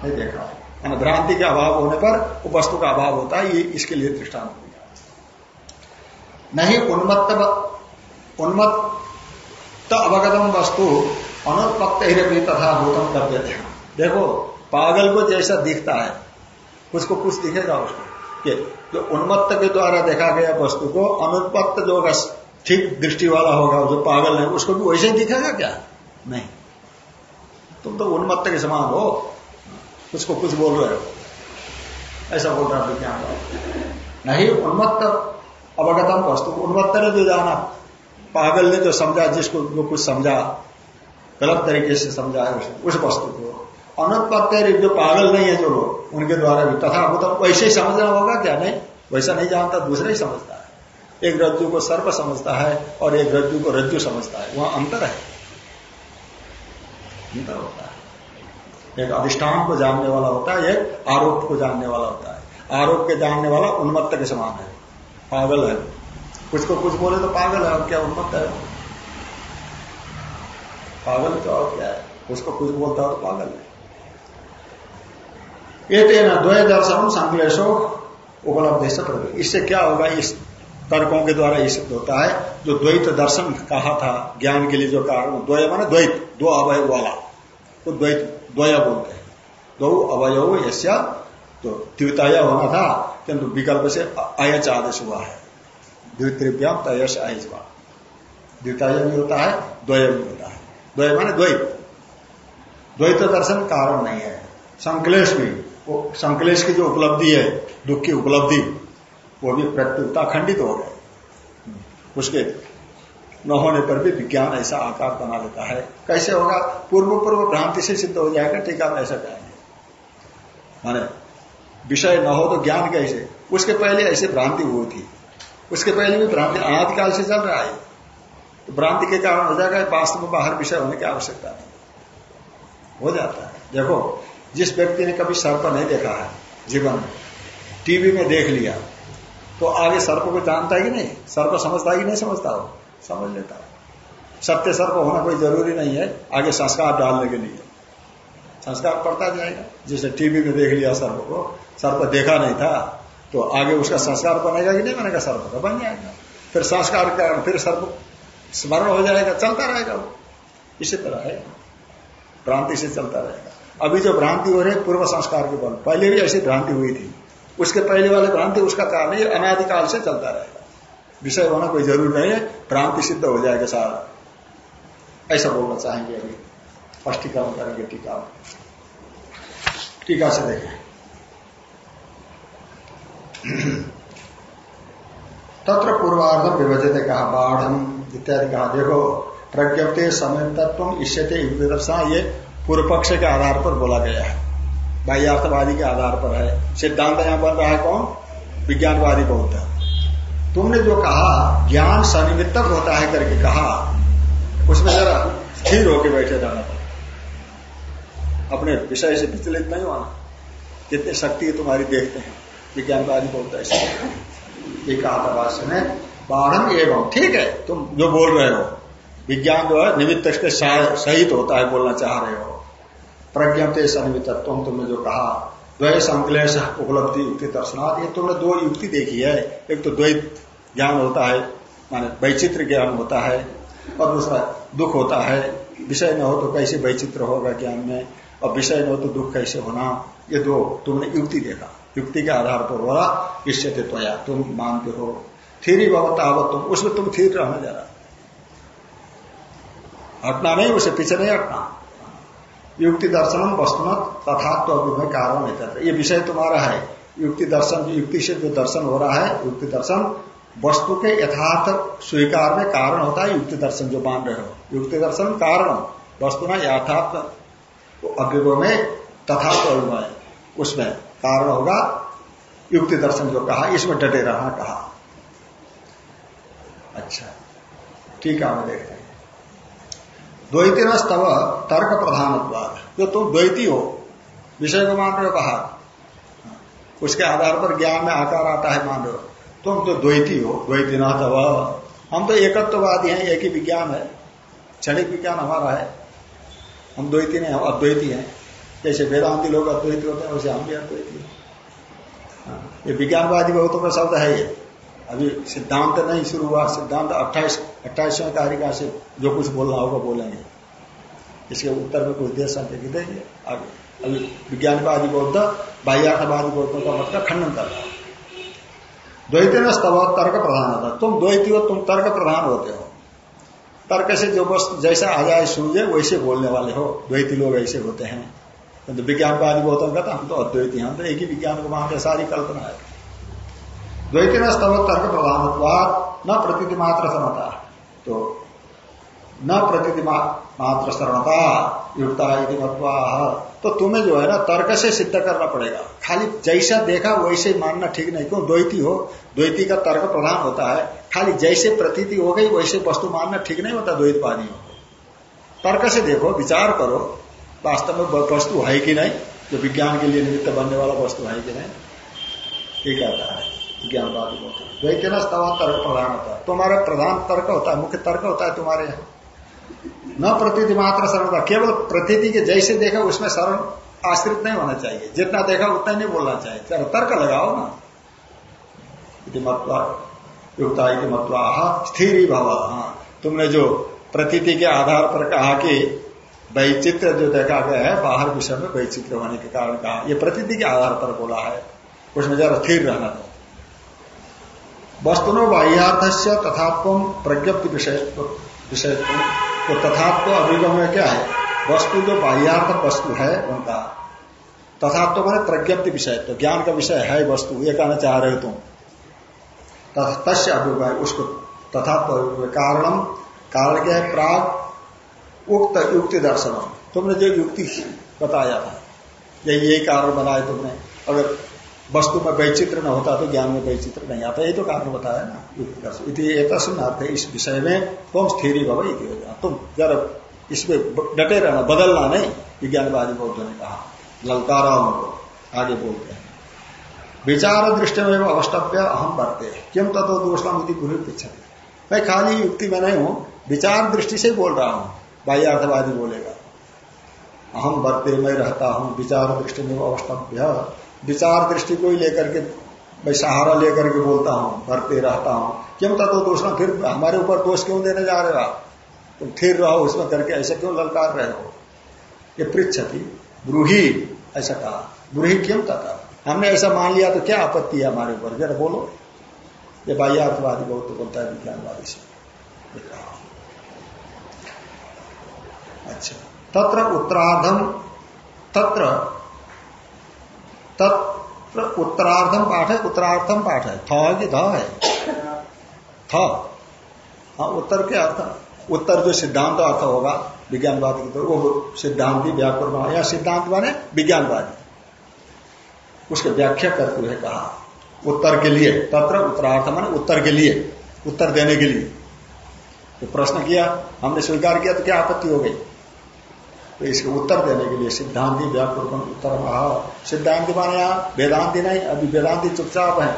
नहीं देखा। है भ्रांति के अभाव होने पर वस्तु का अभाव होता है, ये इसके लिए दृष्टांत नहीं उन्मत्त उन्मत्त अवगतम वस्तु अनुत्पत्त ही तथा भूतम कर देते हैं देखो, पागल को जैसा दिखता है, उसको कुछ दिखेगा उसको। जो उन्मत्त के द्वारा देखा गया वस्तु को, अनुत्पत्त जो ठीक दृष्टि वाला होगा, जो पागल है, उसको भी वैसे ही दिखेगा क्या? नहीं। तुम तो उन्मत्त के समान हो। उसको कुछ बोल रहे हो। ऐसा बोल रहा विज्ञान नहीं, उन्मत्त अवगतम वस्तु उन्मत्त ने जो जाना। पागल ने जो समझा, जिसको जो कुछ समझा, गलत तरीके से समझा है उस वस्तु को। अनुत्पत्त जो पागल नहीं है जो लोग, उनके द्वारा भी। तथा मतलब वैसे ही समझना होगा क्या? नहीं, वैसा नहीं जानता, दूसरा ही समझता है। एक रज्जु को सर्प समझता है और एक रज्जु को रज्जु समझता है। वहाँ अंतर है। अंतर होता है। एक अधिष्ठान को जानने वाला होता है, एक आरोप को जानने वाला होता है। आरोप के जानने वाला उन्मत्त के समान है। पागल है। कुछ को कुछ बोले तो पागल है और क्या उन्मत्त है? पागल तो और क्या है? उसको कुछ बोलता हो तो पागल है। ये द्वय दर्शन संकलेशो उपलब्ध इससे क्या होगा? इस तर्कों के द्वारा ये सिद्ध होता है, जो द्वैत दर्शन कहा था, ज्ञान के लिए जो कारण द्वय माने द्वैत, दो अवय वाला। वो द्वैत, द्वय बोलते हैं। दो अवय यश्या तो द्वितय होना था, किंतु विकल्प से अयच आदेश हुआ है। द्वितीव्याम तयश हुआ द्वितय भी होता है द्वय भी होता है। द्वय माने द्वैत द्वैत दर्शन कारण नहीं है। संकलेश भी संकलेश की जो उपलब्धि है, दुख की उपलब्धि, वो भी प्रत्युता खंडित हो गए उसके न होने पर भी विज्ञान ऐसा आकार बना लेता है। कैसे होगा? पूर्व पूर्व भ्रांति से सिद्ध हो जाएगा टीका में ऐसा कहेंगे। माने, विषय न हो तो ज्ञान कैसे? उसके पहले ऐसे भ्रांति हुई थी। उसके पहले भी भ्रांति अनादिकाल से चल रहा है। तो भ्रांति के कारण हो जाएगा, वास्तव में बाहर विषय होने की आवश्यकता नहीं। हो जाता है। देखो, जिस व्यक्ति ने कभी सर्प नहीं देखा है जीवन में, टीवी में देख लिया तो आगे सर्प को जानता है कि नहीं। सर्प समझता है कि नहीं, समझता हो। समझ लेता है। सत्य सर्प होना कोई ज़रूरी नहीं है। आगे संस्कार डालने के लिए। संस्कार पड़ता जाएगा। जिसे टीवी में देख लिया सर्प को, सर्प देखा नहीं था। तो आगे उसका संस्कार बनेगा कि नहीं बनेगा? सर्प का बन जाएगा। फिर संस्कार के कारण फिर सर्प स्मरण हो जाएगा, चलता रहेगा वो। इसी तरह है। भ्रांति से चलता रहेगा। अभी जो भ्रांति हो रही है, पूर्व संस्कार के बल पहले भी ऐसी भ्रांति हुई थी। उसके पहले वाले भ्रांति, उसका कारण ये अनादिकाल से चलता रहेगा। विषय होना कोई ज़रूरी नहीं है। भ्रांति सिद्ध हो जाएगा सारा। ऐसा बोलना चाहेंगे अभी। स्पष्टीकरण करेंगे टीका। टीका से देखें। तत्र पूर्वार्धम विभजित कहा, बाढ़ इत्यादि कहा, देखो, प्रज्ञप्ति समय तत्व इससे ये पूर्व पक्ष के आधार पर बोला गया है। बाह्यार्थवादी के आधार पर है। सिद्धांत यहाँ बन रहा है कौन? विज्ञानवादी बौद्ध तुमने जो कहा, ज्ञान सनिमित्तक होता है करके कहा, उसमें जरा स्थिर होकर बैठे रहना अपने विषय से विचलित नहीं होना। जितनी शक्ति तुम्हारी देखते हैं। विज्ञानवादी बोलता है ये कहा में बाढ़ एवं, ठीक है, तुम जो बोल रहे हो, विज्ञान जो है, निमित्त के सहित होता है बोलना चाह रहे हो। प्रज्ञप्ति सनिमित्त तुम तुमने जो कहा, द्वय संकलेश उपलब्धि युक्ति दर्शनाथ ये तुमने दो युक्ति देखी है। एक तो द्वैत ज्ञान होता है, माने वैचित्र ज्ञान होता है, और दूसरा दुख होता है। विषय न हो तो कैसे वैचित्र होगा ज्ञान में, और विषय न हो तो दुख कैसे होना, ये दो तुमने युक्ति देखा। युक्ति के आधार पर बोला, इससे त्वया तुम मानते हो। थीरी भवत आवत तुम, उसमें तुम थीर रहना जरा हटना नहीं, उसे पीछे नहीं हटना। युक्ति दर्शनम वस्तुमत, तथात्व में कारण नहीं ये विषय तुम्हारा है। युक्ति दर्शन, युक्ति से जो दर्शन हो रहा है, युक्ति दर्शन वस्तु के यथार्थ स्वीकार में कारण होता है, युक्ति दर्शन जो मान रहे हो। युक्ति दर्शन कारण, वस्तु में यथार्थ अभिगो में तथात्व उसमें कारण होगा, युक्ति दर्शन जो कहा, इसमें डटे रहना कहा। अच्छा ठीक है हम देखते हैं। द्वैती स्तव तर्क प्रधान जो तुम द्वैती हो, विषय को मान रहे हो कहा। उसके आधार पर ज्ञान में आकार आता है, मान रहे हो। तुम तो द्वैती हो द्वैती न हम तो एकत्ववादी हैं, एक ही विज्ञान है। क्षणिक विज्ञान हमारा है। हम द्वैती नहीं, हम अद्वैती हैं। जैसे वेदांति लोग अद्वैती होते हैं वैसे हम भी अद्वैती हैं। हाँ, ये विज्ञानवादी बहुतों का शब्द है ये। अभी सिद्धांत नहीं शुरू हुआ सिद्धांत अट्ठाईस अट्ठाईसवें कारिका से जो कुछ बोलना होगा बोलेंगे। इसके उत्तर में कुछ देश संख्या देंगे। आगे अभी विज्ञानवादी बौद्ध बाह्यार्थवादी बौद्धों का मतलब खंडन कर रहा द्वैती न स्तव तर्क प्रधान होता तुम द्वैती हो तुम तर्क प्रधान होते हो। तर्क से जो वस्तु जैसा आ जाए सूझे वैसे बोलने वाले हो। द्वैती लोग ऐसे होते हैं। तो बौद्धों का हम तो अद्वैती हम तो एक ही विज्ञान को मानते सारी कल्पना है। द्वैती न स्तव तर्क प्रधान न प्रतीति मात्र समता तो न प्रतीति मात्र शरणता युक्ता तो तुम्हें जो है ना, तर्क से सिद्ध करना पड़ेगा। खाली जैसा देखा, वैसे मानना ठीक नहीं। क्यों? द्वैती हो, द्वैती का तर्क प्रधान होता है। खाली जैसे प्रतीति हो गई, वैसे वस्तु मानना ठीक नहीं होता द्वैतवादियों को तर्क से देखो, विचार करो। वास्तव में वस्तु है कि नहीं? जो विज्ञान के लिए निमित्त बनने वाला वस्तु है कि नहीं? ये कहता है विज्ञानवादी है। द्वैत ना तर्क प्रधान होता है। तुम्हारा प्रधान तर्क होता है, मुख्य तर्क होता है तुम्हारे यहाँ। न प्रतीति मात्र शरण केवल प्रतीति के जैसे देखा उसमें शरण आश्रित नहीं होना चाहिए। जितना देखा उतना नहीं बोलना चाहिए। चलो, तर्क लगाओ ना। युक्ता मतवा स्थिर ही भाव हाँ। तुमने जो प्रतीति के आधार पर कहा कि वैचित्र जो देखा गया है, बाहर विषय में वैचित्र होने के कारण कहा। ये प्रतीति के आधार पर बोला है। उसमें जरा स्थिर रहना दो वस्तुनो बाह्यार्थ से तथात्म प्रज्ञप्ति विषय तो तथात्व अभिगम में क्या है? वस्तु जो बाह्यार्थ वस्तु है, उनका। तथात्व मैंने प्रज्ञप्ति विषय तो ज्ञान का विषय है वस्तु। ये कहना चाह रहे तुम। तस्य अभिगम उसको तथात्व कारणम कारण क्या है? प्राग उक्त युक्ति दर्शन। तुमने जो युक्ति बताया था यही यही कारण बनाए तुमने, अगर वस्तु में वैचित्र न होता तो ज्ञान में वैचित्र नहीं आता यही तो कारण बताया ना, युक्ति एक अर्थ है इस विषय में तुम स्थिर भव तुम जरा इसमें डटे रहना, बदलना नहीं विज्ञानवादी बौद्ध ने कहा। ललकारा उनको आगे बोलते हैं। विचार दृष्टि में अवस्तव्य अहम बढ़ते क्यों तत्व दोषम यदि गुरु पीछे मैं खाली युक्ति में नहीं हूँ, विचार दृष्टि से बोल रहा हूँ। बाह्यार्थवादी बोलेगा। अहम बढ़ते मैं रहता हूँ, विचार दृष्टि में अवस्तव्य विचार दृष्टि को ही लेकर के, मैं सहारा लेकर के बोलता हूँ भरते रहता हूँ। क्यों तो दोष ना, फिर हमारे ऊपर दोष क्यों देने जा रहे हो आप? तुम फिर रहो उसमें करके, ऐसे क्यों ललकार रहे हो? ये पृछति ब्रूही, ऐसा कहा। ब्रूही क्यों तथा? हमने ऐसा मान लिया तो क्या आपत्ति है हमारे ऊपर? जरा बोलो। ये बाह्यार्थवादी बहुत तो बोलता है विज्ञानवादी से। अच्छा। तत्र उत्तराधम तत्र तत्र उत्तरार्धम पाठ है उत्तरार्थम पाठ है। थ ध है। थ। हाँ उत्तर के अर्थ, उत्तर जो सिद्धांत अर्थ होगा, विज्ञानवादी की तो वो सिद्धांति व्याकुर या सिद्धांत माने विज्ञानवादी। उसके व्याख्या करते हुए कहा, उत्तर के लिए, तत्र उत्तरार्थ माने उत्तर के लिए, उत्तर देने के लिए। तो प्रश्न किया, हमने स्वीकार किया तो क्या आपत्ति हो गई? तो इसके उत्तर देने के लिए सिद्धांति व्यापूर्वम उत्तर सिद्धांति माने यहाँ वेदांति नहीं, अभी वेदांति चुपचाप है।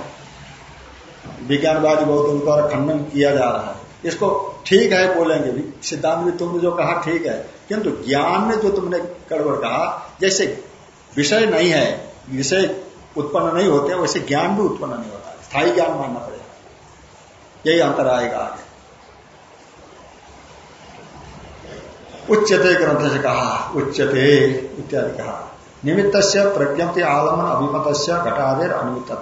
विज्ञानवादी बहुत द्वारा खंडन किया जा रहा है। इसको ठीक है बोलेंगे भी। सिद्धांत भी तुमने जो कहा ठीक है। किंतु ज्ञान में जो तुमने गड़बड़ कहा, जैसे विषय नहीं है, विषय उत्पन्न नहीं होते, वैसे ज्ञान भी उत्पन्न नहीं होता। स्थायी ज्ञान मानना पड़ेगा। यही अंतर आएगा आगे। उच्चते ग्रंथ से कहा उच्चते इत्यादि कहा। निमित्त प्रज्ञप्ति आलमन अभिमत घटादेर अनिमित्व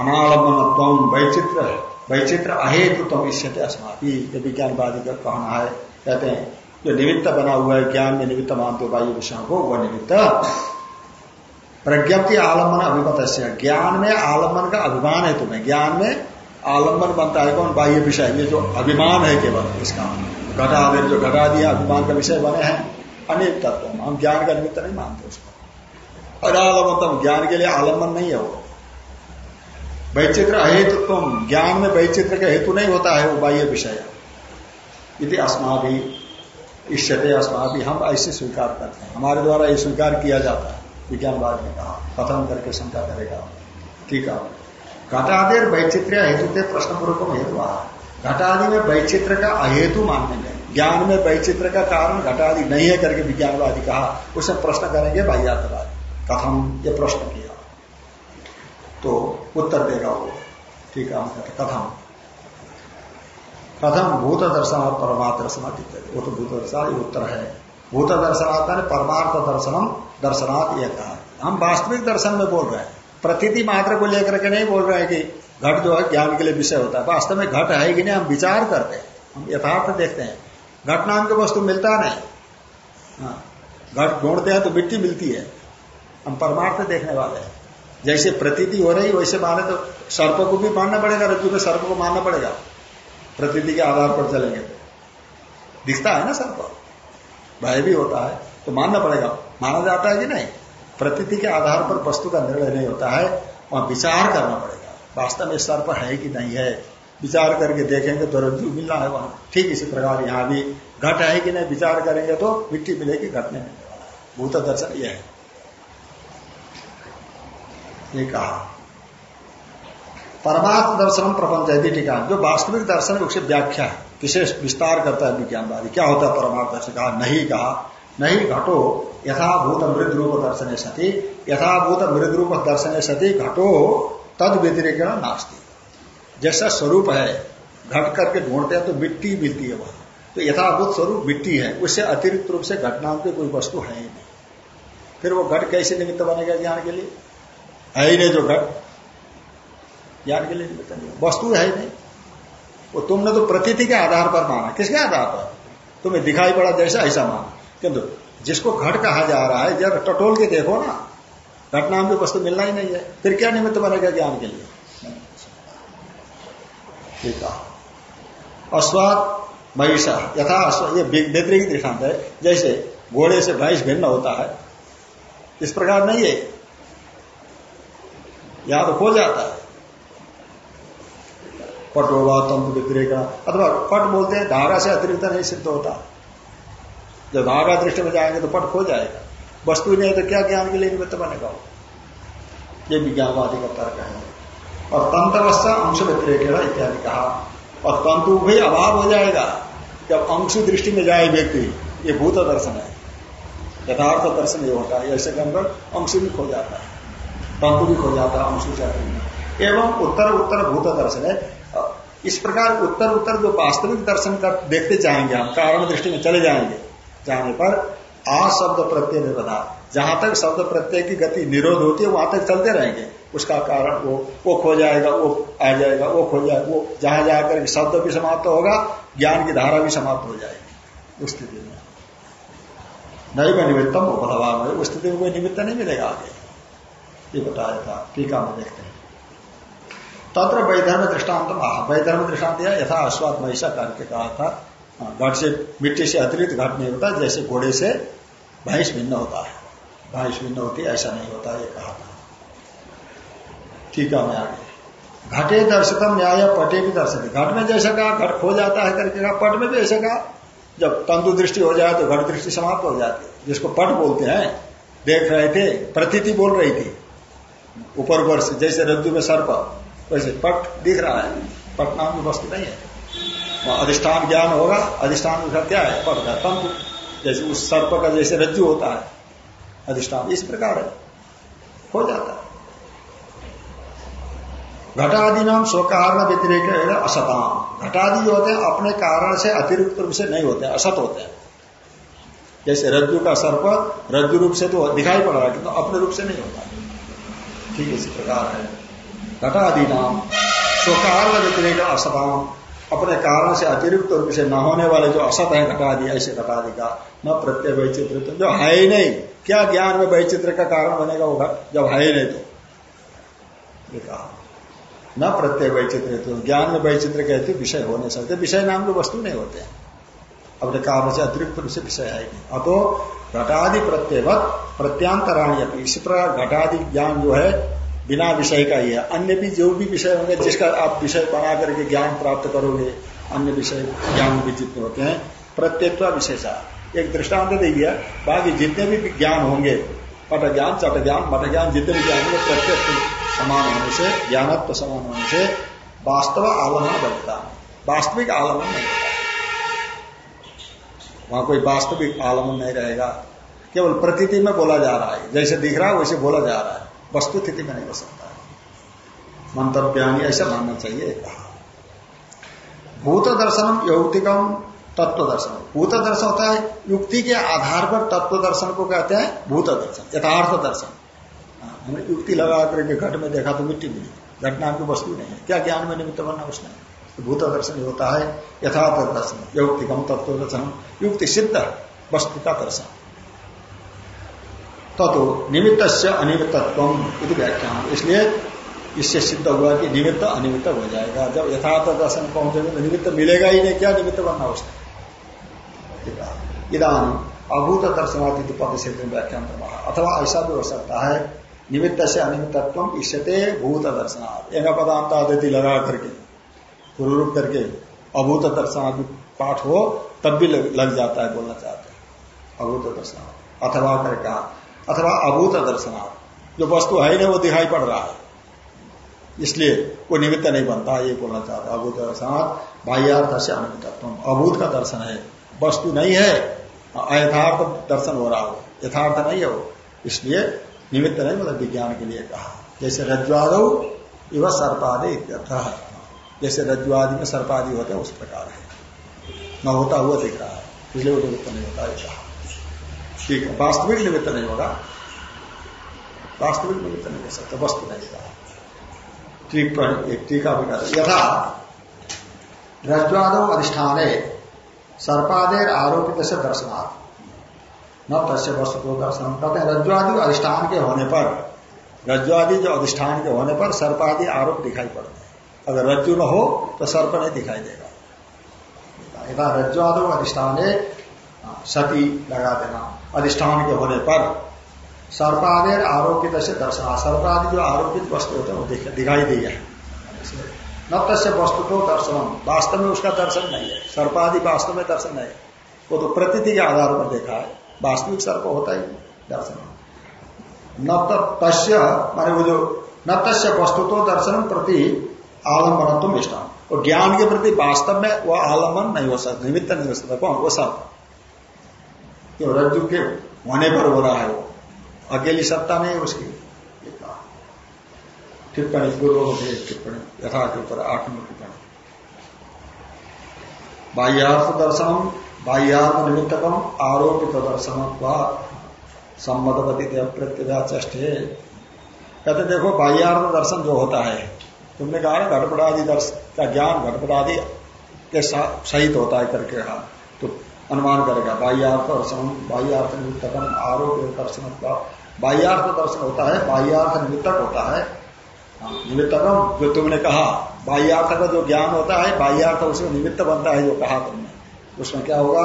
अनालंबन वैचित्र वैचित्र अहेतु तम इष्यते अस्मापी ये विज्ञानवादी का कहना है, कहते हैं, जो निमित्त बना हुआ है ज्ञान में निमित्त मानते वायु विषय को वह निमित्त। प्रज्ञप्ति आलंबन अभिमत ज्ञान में आलंबन का अभिमान है तुम्हें। ज्ञान में आलंबन बनता है कौन? बाह्य विषय। ये जो अभिमान है केवल, इसका घटा दे जो घटा दिया, अभिमान का विषय बने हैं। अनित तत्व हम ज्ञान का निमित्त नहीं मानते उसको। आलंबन ज्ञान के लिए आलंबन नहीं है वो। वैचित्र अहेतुत्व ज्ञान में वैचित्र का हेतु नहीं होता है वो बाह्य विषय। यदि अस्मा भी इष्यते अस्मा भी हम ऐसे स्वीकार करते हैं। हमारे द्वारा ये स्वीकार किया जाता है। विज्ञानवाद ने कहा, कथन करके शंका करेगा। ठीक है। घटादेर वैचित्र हेतु प्रश्न पूर्वक हेतु हेतु घटादि में वैचित्र का अहेतु मानने में। ज्ञान में वैचित्र का कारण घटादि नहीं है करके विज्ञानवादी कहा उसे प्रश्न करेंगे बाह्यातवादी कथम, ये प्रश्न किया। तो उत्तर देगा वो। ठीक है कथम। कथम भूत दर्शन और परमार्थ दर्शन वो तो भूत दर्शन उत्तर है। भूत दर्शनात् परमार्थ दर्शनम दर्शनात् कहा हम वास्तविक दर्शन में बोल रहे हैं। प्रतीति मात्र को लेकर के नहीं बोल रहे हैं कि घट जो है ज्ञान के लिए विषय होता है। वास्तव में घट है कि नहीं हम विचार करते हैं। हम यथार्थ देखते हैं। घट नाम की वस्तु मिलता नहीं। हाँ, घट ढूंढते हैं तो मिट्टी मिलती है। हम परमार्थ देखने वाले हैं। जैसे प्रतीति हो रही वैसे माने तो सर्प को भी मानना पड़ेगा रज्जु में सर्प को मानना पड़ेगा। प्रतीति के आधार पर चलेंगे तो। दिखता है ना सर्प? भय भी होता है तो मानना पड़ेगा। माना जाता है कि नहीं? प्रतीति के आधार पर वस्तु का निर्णय नहीं होता है वहाँ विचार करना पड़ेगा। वास्तव में सर्प है कि नहीं है। विचार करके देखेंगे तो रज्जु मिलना है वहाँ। ठीक इसी प्रकार यहाँ भी घट है कि नहीं, विचार करेंगे तो मिट्टी मिलेगी, घट नहीं मिलने वाला भूत दर्शन यह है। ये कहा। परमात्म दर्शन प्रपंच है टीका। जो वास्तविक दर्शन है उससे व्याख्या है, विशेष विस्तार करता है विज्ञानवादी। क्या होता है परमात्म दर्शन कहा नहीं कहा। नहीं घटो यथाभूत मृद रूप दर्शन सती। यथाभूत मृद रूप दर्शन सती, घटो तद व्यतिरिक नास्ती। जैसा स्वरूप है, घट करके ढूंढते हैं तो मिट्टी मिलती है वहाँ। तो यथाभूत स्वरूप मिट्टी है, उससे अतिरिक्त रूप से घटनाओं की कोई वस्तु है ही नहीं। फिर वो घट कैसे निमित्त बनेगा ज्ञान के लिए? है ही नहीं जो घट। ज्ञान के लिए निमित्त नहीं वस्तु है ही नहीं। वो तुमने तो प्रतीति के आधार पर माना। किसके आधार पर? तुम्हें दिखाई पड़ा जैसा, ऐसा माना। किंतु जिसको घट कहा जा रहा है, जब टटोल के देखो ना घट में की वस्तु मिलना ही नहीं है। फिर क्या निमित्त बनेगा ज्ञान के लिए? ठीक अस्वाद महिषा, यथा ये व्यतिरिक्त दृष्टांत है। जैसे घोड़े से भैंस भिन्न होता है, इस प्रकार नहीं है। या तो हो जाता है। पट होगा तंतु व्यतिरेक अथवा पट बोलते हैं धागा से अतिरिक्त नहीं सिद्ध होता। जब धागा दृष्टि में जाएँगे तो पट खो जाएगा। वस्तु नहीं तो क्या ज्ञान के लिए निमित्त बनेगा ये विज्ञानवादी का तर्क है। और तंतवस्था अंश व्यतिरेक इत्यादि कहा। और तंतु भी अभाव हो जाएगा जब अंश दृष्टि में जाए व्यक्ति। ये भूत दर्शन है। यथार्थ दर्शन ये होता है। ऐसे क्रम पर अंश भी खो जाता है। तंतु भी खो जाता है, अंशु एवं उत्तर उत्तर भूत दर्शन है। इस प्रकार उत्तर उत्तर जो वास्तविक दर्शन कर देखते जाएँगे हम, कारण दृष्टि में चले जाएँगे, जाने पर आ शब्द प्रत्यय निर्बधा जहाँ तक शब्द प्रत्यय की गति निरोध होती है वहाँ तक चलते रहेंगे। उसका कारण वो वो खो जाएगा वो आ जाएगा वो खो जाएगा वो जहाँ जाकर शब्द भी समाप्त होगा ज्ञान की धारा भी समाप्त हो जाएगी। उस स्थिति में। नहीं मैं निमित्तम उपलवान उस स्थिति में कोई निमित्त नहीं मिलेगा आगे। ये बताया था टीका में देखते हैं। तत्र वैधर्म दृष्टांत वैधर्म दृष्टांत यथा अश्वात महिषा करके कहा था हाँ, घट से मिट्टी से अतिरिक्त घट नहीं होता, जैसे घोड़े से भैंस भिन्न होता है। भैंस भिन्न होती ऐसा नहीं होता, ये कहा था। ठीक है मैं आगे। घटे दर्शकम न्याय, पटे भी दर्शक। घट में जैसा कहा, घट खो जाता है करके कहा, पट में भी ऐसा कहा। जब तंतु दृष्टि हो जाए तो घट दृष्टि समाप्त हो जाती है। जिसको पट बोलते हैं, देख रहे थे, प्रतीति बोल रही थी। ऊपर ऊपर से जैसे रज्जु में सर्प, वैसे पट दिख रहा है। पट नाम की वस्तु नहीं है। अधिष्ठान ज्ञान होगा, अधिष्ठान का क्या है? का तंतु जैसे उस सर्प का जैसे रज्जु होता है, अधिष्ठान इस प्रकार है। हो जाता है। घटादि नाम स्वकारण व्यतिरेक असताम। घटादि जो होते हैं, अपने कारण से अतिरिक्त रूप से नहीं होते असत होते हैं। जैसे रज्जु का सर्प, रज्जु रूप से तो दिखाई पड़ रहा है तो अपने रूप से नहीं होता। ठीक इसी प्रकार है। घटादि नाम स्वकारण व्यतिरेक असताम। अपने कारण से अतिरिक्त रूप से न होने वाले जो असत है घटादि ऐसे घटादि का न प्रत्यय वैचित्र तो जो है ही नहीं। क्या ज्ञान में वैचित्र का कारण बनेगा वो घट जब है ही नहीं तो। कहा। न प्रत्यय वैचित्र तो ज्ञान में वैचित्र कहते विषय हो नहीं सकते। विषय नाम के वस्तु नहीं होते हैं। अपने कारण से अतिरिक्त रूप से विषय आएगी अतो घटादि प्रत्ययवत प्रत्यांतराणी इसी प्रकार घटादि ज्ञान जो है बिना विषय का ही है। अन्य भी जो भी विषय होंगे, जिसका आप विषय बना करके ज्ञान प्राप्त करोगे, अन्य विषय ज्ञान भी जितने होते हैं। प्रत्येत्व विशेषा। एक दृष्टांत दे दिया बाकी जितने भी ज्ञान होंगे पट ज्ञान चट ज्ञान मट ज्ञान जितने भी ज्ञान होंगे प्रत्येक समान होने से, ज्ञानत्व समान होने से वास्तव आलमन बनता वास्तविक आलमन नहीं होता। वहाँ कोई वास्तविक आलमन नहीं रहेगा। केवल प्रतीति में बोला जा रहा है। जैसे दिख रहा है, वैसे बोला जा रहा है। वस्तु स्थिति में नहीं हो सकता। मंतव्यानी ऐसा मानना चाहिए। कहा भूत दर्शनम यौतिकम तत्व दर्शन भूत दर्शन होता है युक्ति के आधार पर तत्व दर्शन को कहते हैं भूत दर्शन यथार्थ दर्शन। हाँ, हमने युक्ति लगा करके घट में देखा तो मिट्टी मिली। घटना की वस्तु नहीं है। क्या ज्ञान में निमित्त बनना उसने? तो भूत दर्शन होता है यथार्थ दर्शन यौक्तिकम तत्व दर्शन युक्ति सिद्ध वस्तु का दर्शन। ततो निमित्त से अनिमित्तत्व व्याख्यान इसलिए इससे सिद्ध हुआ कि निमित्त अनिमित्त हो जाएगा। जब यथार्थ दर्शन पहुंचेगा तो निमित्त मिलेगा ही नहीं, क्या निमित्त बनना उसने इधान अभूत दर्शनाती पद से व्याख्यान अथवा ऐसा भी हो सकता है निमित्त से अनिमित्तत्व इष्यते भूत दर्शनाथ एँगा पदांत आदि लगा करके पूर्व करके अभूत दर्शनादि पाठ हो, तब भी लग जाता है, बोलना चाहते हैं। अभूत दर्शनाथ अथवा करके अथवा अभूत दर्शनार्थ। जो वस्तु है नहीं, वो दिखाई पड़ रहा है। इसलिए वो निमित्त नहीं बनता, ये बोलना चाहता अभूत दर्शनार्थ, बाह्यार्थ से अनिमित्व अभूत का दर्शन है। वस्तु नहीं है, अयथार्थ दर्शन हो रहा हो। यथार्थ नहीं है वो। इसलिए निमित्त नहीं मतलब विज्ञान के लिए कहा। जैसे रज्वाद इव सर्पादि जैसे रज्वादि में सर्पादि होते हैं, उस प्रकार है। न होता हुआ दिख रहा है। इसलिए वो निमित्त नहीं होता है ठीक है। वास्तविक निमित्त नहीं होगा। वास्तविक निमित्त नहीं हो सकता, वस्तु नहीं का एक टीका भी कहते यथा रज्वादो अधिष्ठान सर्पादेर आरोपित से दर्शनार्थ न तस्य वस्तु को दर्शन कहते हैं रज्वादि अधिष्ठान के होने पर रज्वादि जो अधिष्ठान के होने पर सर्पादि आरोप दिखाई पड़ते हैं। अगर रज्जु न हो तो सर्प नहीं दिखाई देगा। यथा रज्वादो अधिष्ठान सती लगा देना। अधिष्ठान के होने पर सर्पादेर आरोपित से दर्शन सर्पादि जो आरोपित वस्तु होते हैं दिखाई दी है। न तस्य वस्तु तो दर्शन वास्तव में उसका दर्शन नहीं है। सर्पादि वास्तव में दर्शन नहीं वो तो प्रतीति के आधार पर देखा है। वास्तविक सर्प होता ही दर्शन न तस्य, माने वो जो न तस्य वस्तु तो दर्शन प्रति आलंबन तुम इष्टम। और ज्ञान के प्रति वास्तव में वह आलंबन नहीं हो सकता, निमित्त नहीं हो सकता। कौन? वो सर्प। क्यों रज्जु के होने पर हो रहा है वो। अकेली सत्ता नहीं है उसकी। टिप्पणी पूर्व टिप्पणी, यथा के ऊपर आठ नंबर टिप्पणी। बाह्यार्थ दर्शन बाह्यार्थ निमित्तकम आरोपित दर्शन सम्मतपति प्रत्यजा चष्टे। कहते देखो बाह्यार्थ दर्शन जो होता है, तुमने कहा ना घटपटादि दर्शन का ज्ञान घटपटादि के सहित होता है करके। कहा तो अनुमान करेगा। बाह्यार्थ दर्शन बाह्यार्थ निमित्तकम आरोप दर्शन बाह्यार्थ दर्शन होता है बाह्यार्थ निमित्तक होता है। हाँ, निमित्तकम जो तुमने कहा बाह्यार्थ का जो ज्ञान होता है बाह्यार्थ उसमें निमित्त बनता है जो कहा तुमने। उसमें क्या होगा?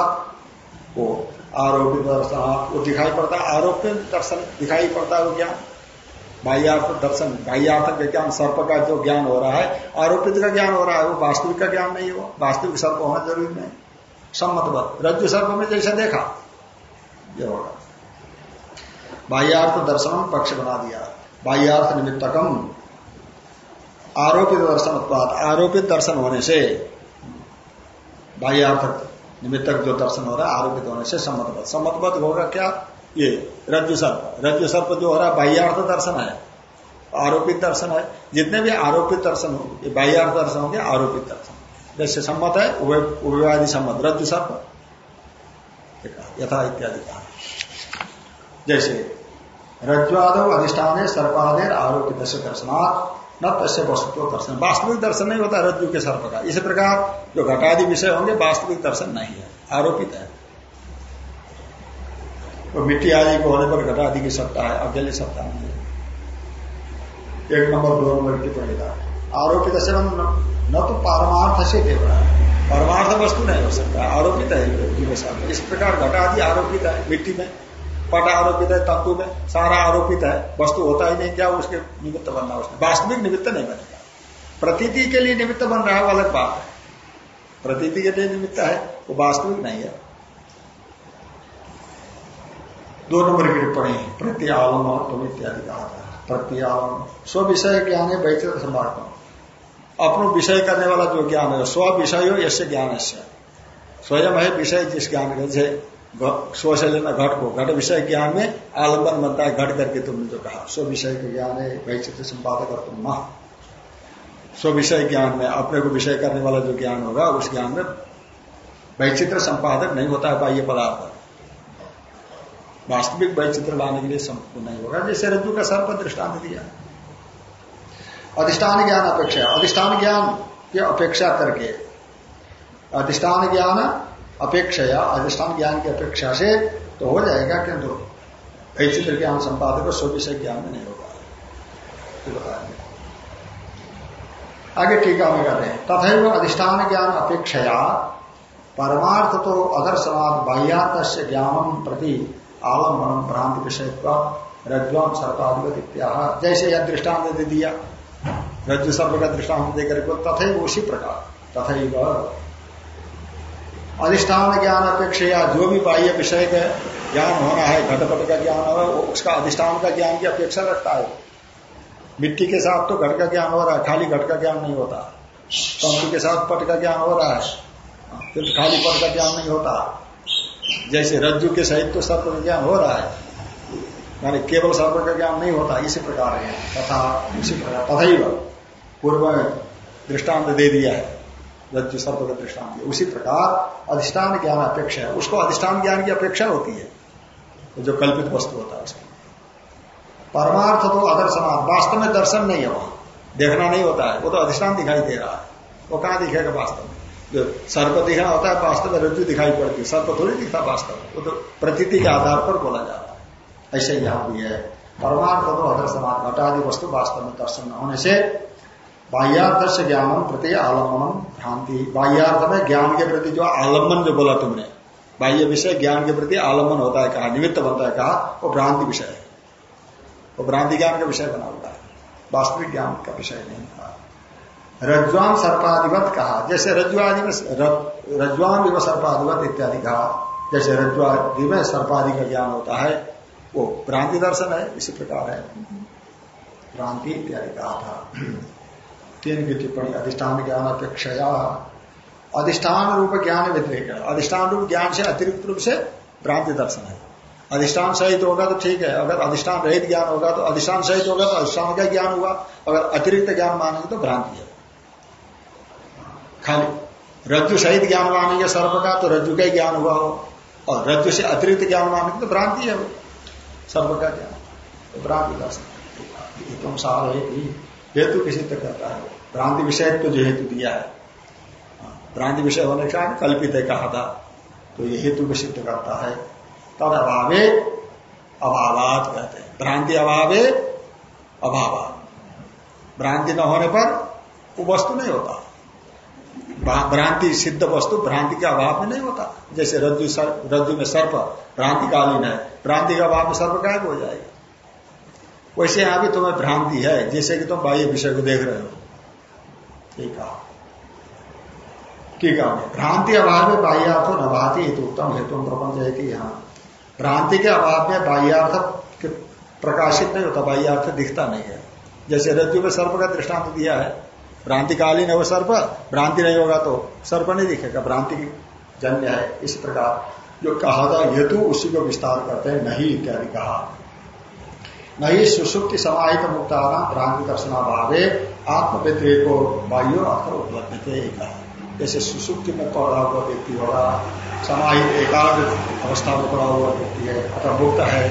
वो आरोपित दर्शन वो दिखाई पड़ता है। आरोपित दर्शन दिखाई पड़ता है वो ज्ञान। बाह्यार्थ दर्शन बाह्यार्थ का ज्ञान सर्प का जो ज्ञान हो रहा है आरोपित का ज्ञान हो रहा है वो वास्तविक का ज्ञान नहीं हो वास्तविक सर्प होना ज़रूरी नहीं। सम्मत रज्जु सर्प में जैसे देखा। ये होगा। बाह्यार्थ दर्शन पक्ष बना दिया। बाह्यार्थ निमित्तकम आरोपित दर्शन उत्पाद। आरोपित दर्शन होने से, बाह्यार्थ निमित्तक जो दर्शन हो रहा है, आरोपित होने से सम्मतबद्ध। सम्मतबद्ध होगा क्या? ये रज्जु सर्प। रज्जु सर्प जो हो रहा है, बाह्यार्थ दर्शन है। आरोपित दर्शन है। जितने भी आरोपित दर्शन हो ये बाह्यार्थ दर्शन होंगे, आरोपित दर्शन। जैसे सम्मत है उभयवादी सम्मत। रज्जु सर्प यथा इत्यादि। कहा जैसे रज्वाद अधिष्ठान सर्पादेर आरोपित दर्शनाथ न तस्य वस्तुत्व दर्शन। वास्तविक दर्शन नहीं होता रज्जु के सर्प का। इसी प्रकार, जो घटादि विषय होंगे, वास्तविक दर्शन नहीं है। आरोपित है। तो मिट्टी आदि को होने पर घटादि की सत्ता है, अकेले सत्ता नहीं है। एक नंबर दो नंबर की टिप्पणी का आरोपित से न तो पारमार्थ से केवल परमार्थ वस्तु नहीं हो सकता, आरोपित है इस प्रकार घटादि आरोपित है, मिट्टी में, पट आरोपित है तत्व में, सारा आरोपित है, वस्तु होता ही नहीं, क्या उसके निमित्त बनना उसने? वास्तविक निमित्त नहीं बनेगा प्रतीति के लिए निमित्त बन रहा है, वो अलग बात है। प्रतीति के लिए निमित्त है, वो वास्तविक नहीं है। दो नंबर की टिप्पणी प्रत्यालम और तुम इत्यादि कहा था प्रत्यालम स्व विषय ज्ञान है वैचित्र समर्पण अपनो विषय करने वाला जो ज्ञान है, स्व विषय हो यश ज्ञान स्वयं है विषय जिस ज्ञान जैसे स्व से लेना घट को। घट विषय ज्ञान में आलंबन बनता है, घट करके तुमने जो कहा। स्व विषय का ज्ञान है, वैचित्र संपादक और तुम स्व विषय ज्ञान में अपने को विषय करने वाला जो ज्ञान होगा, उस ज्ञान में वैचित्र संपादक नहीं होता है बाह्य पदार्थ। वास्तविक वैचित्र लाने के लिए नहीं होगा। जैसे रज्जु का सर्प दृष्टांत दिया। अधिष्ठान ज्ञान अपेक्षा, अधिष्ठान ज्ञान की अपेक्षा करके, अधिष्ठान ज्ञान अपेक्षा अधिष्ठान ज्ञान की अपेक्षा से तो हो जाएगा किंतु वैचित्र ज्ञान संपादक स्व विषय ज्ञान में नहीं होगा। आगे टीका में कहते हैं तथा अधिष्ठान ज्ञान अपेक्षया परमार्थ तो अदर्शनाथ बाह्यात ज्ञान प्रति आलंबन भ्रांति विषय रज्वाम सर्पाधिपत जैसे यह दृष्टांत दे दिया। रज्जु सर्व का दृष्टांत देकर तथा उसी प्रकार तथा अधिष्ठान ज्ञान अपेक्षा जो भी बाह्य विषय का ज्ञान होना है, घटपट का ज्ञान हो उसका अधिष्ठान का ज्ञान की अपेक्षा रखता है। मिट्टी के साथ तो घट का ज्ञान हो रहा है, खाली घट का ज्ञान नहीं होता। तंतु के साथ पट का ज्ञान हो रहा है, फिर खाली पट का ज्ञान नहीं होता। जैसे रज्जु के सहित तो सर्व का ज्ञान हो रहा है, यानी केवल सर्व का ज्ञान नहीं होता, इसी प्रकार है, तथा इसी प्रकार तथा पूर्व दृष्टांत दे दिया है। रज्जु सर्प का दृष्टान उसी प्रकार अधिष्ठान ज्ञान अपेक्षा है। उसको अधिष्ठान ज्ञान की अपेक्षा होती है। जो कल्पित वस्तु होता है उसका परमार्थ तो अदर्शनाथ वास्तव में दर्शन नहीं है वहाँ। देखना नहीं होता है। वो तो अधिष्ठान दिखाई दे रहा है। वो कहाँ दिखेगा वास्तव में? जो सर्प दिखना होता है, वास्तव में रज्जु दिखाई पड़ती है। सर्प थोड़ी दिखता वास्तव में। वो तो प्रतीति के आधार पर बोला जा रहा है। ऐसे यहाँ भी है। परमार्थ तो अदर्शनाथ घटादि वस्तु वास्तव में दर्शन न होने से बाह्यार्थ से ज्ञानम प्रति आलंबन भ्रांति बाह्यार्थ में ज्ञान के प्रति जो आलंबन जो बोला तुमने, बाह्य विषय ज्ञान के प्रति आलंबन होता है कहा, निमित्त बनता है कहा, वो भ्रांति विषय है। वो भ्रांति ज्ञान का विषय बना हुआ है। वास्तविक ज्ञान का विषय नहीं था। रज्वान सर्पाधिपत कहा, जैसे रज्वादि में रज्वान विव सर्पाधिपत इत्यादि कहा, जैसे रज्वादि में सर्पादि का ज्ञान होता है, वो भ्रांति दर्शन है, इसी प्रकार है। भ्रांति इत्यादि कहा था। तीन की टिप्पणी अधिष्ठान ज्ञान अपेक्षा अधिष्ठान रूप ज्ञान व्यतिरिक। अधिष्ठान रूप ज्ञान से अतिरिक्त रूप से भ्रांति दर्शन है। अधिष्ठान सहित होगा तो ठीक है, अगर अधिष्ठान रहित ज्ञान होगा तो अधिष्ठान सहित होगा तो अधिष्ठान का ज्ञान हुआ, अगर अतिरिक्त ज्ञान मानेंगे तो भ्रांति है। खाली रज्जु सहित ज्ञान मानेंगे सर्व का तो रज्जु का ज्ञान हुआ हो, और रज्जु से अतिरिक्त ज्ञान मानेंगे तो भ्रांति है सर्व का ज्ञान तो भ्रांति दर्शन। तुम सार है हेतु किसी तक करता है। भ्रांति विषय तो जो हेतु दिया है। भ्रांति विषय होने का कल्पित है, कहा था। तो ये हेतु को सिद्ध करता है। तद अभावे अभावात कहते हैं। भ्रांति अभावे अभाव भ्रांति न होने पर वो वस्तु नहीं होता। भ्रांति सिद्ध वस्तु भ्रांति के अभाव में नहीं होता। जैसे रज्जु रज्जु में सर्प, भ्रांति कालीन है। भ्रांति के अभाव में सर्प गायब हो जाएगा। वैसे यहाँ भी तुम्हें भ्रांति है, जैसे कि तुम बाह्य विषय को देख रहे हो। ठीक भ्रांति अभाव में बाह्यार्थ न भाती उत्तम हेतु प्रपंच है कि यहाँ। भ्रांति के अभाव में बाह्यार्थ प्रकाशित नहीं होता बाह्यार्थ दिखता नहीं है। जैसे रज्जु में सर्प का दृष्टांत दिया है, भ्रांतिकालीन है वो सर्प, भ्रांति नहीं होगा तो सर्प नहीं दिखेगा, भ्रांति जन्य है। इस प्रकार जो कहा था, हेतु उसी को विस्तार करते हैं, नहीं इत्यादि कहा। नहीं सुसुप्ति समाहित मुक्ताना, भ्रांति दर्शनाभावे आत्म व्यतिरेको वायु अर्थ उपलब्ध थे जैसे सुसुप्ति में पड़ा हुआ व्यक्ति होगा समाहित एकाग्र अवस्था में पड़ा हुआ व्यक्ति है, अथवा मुक्त है।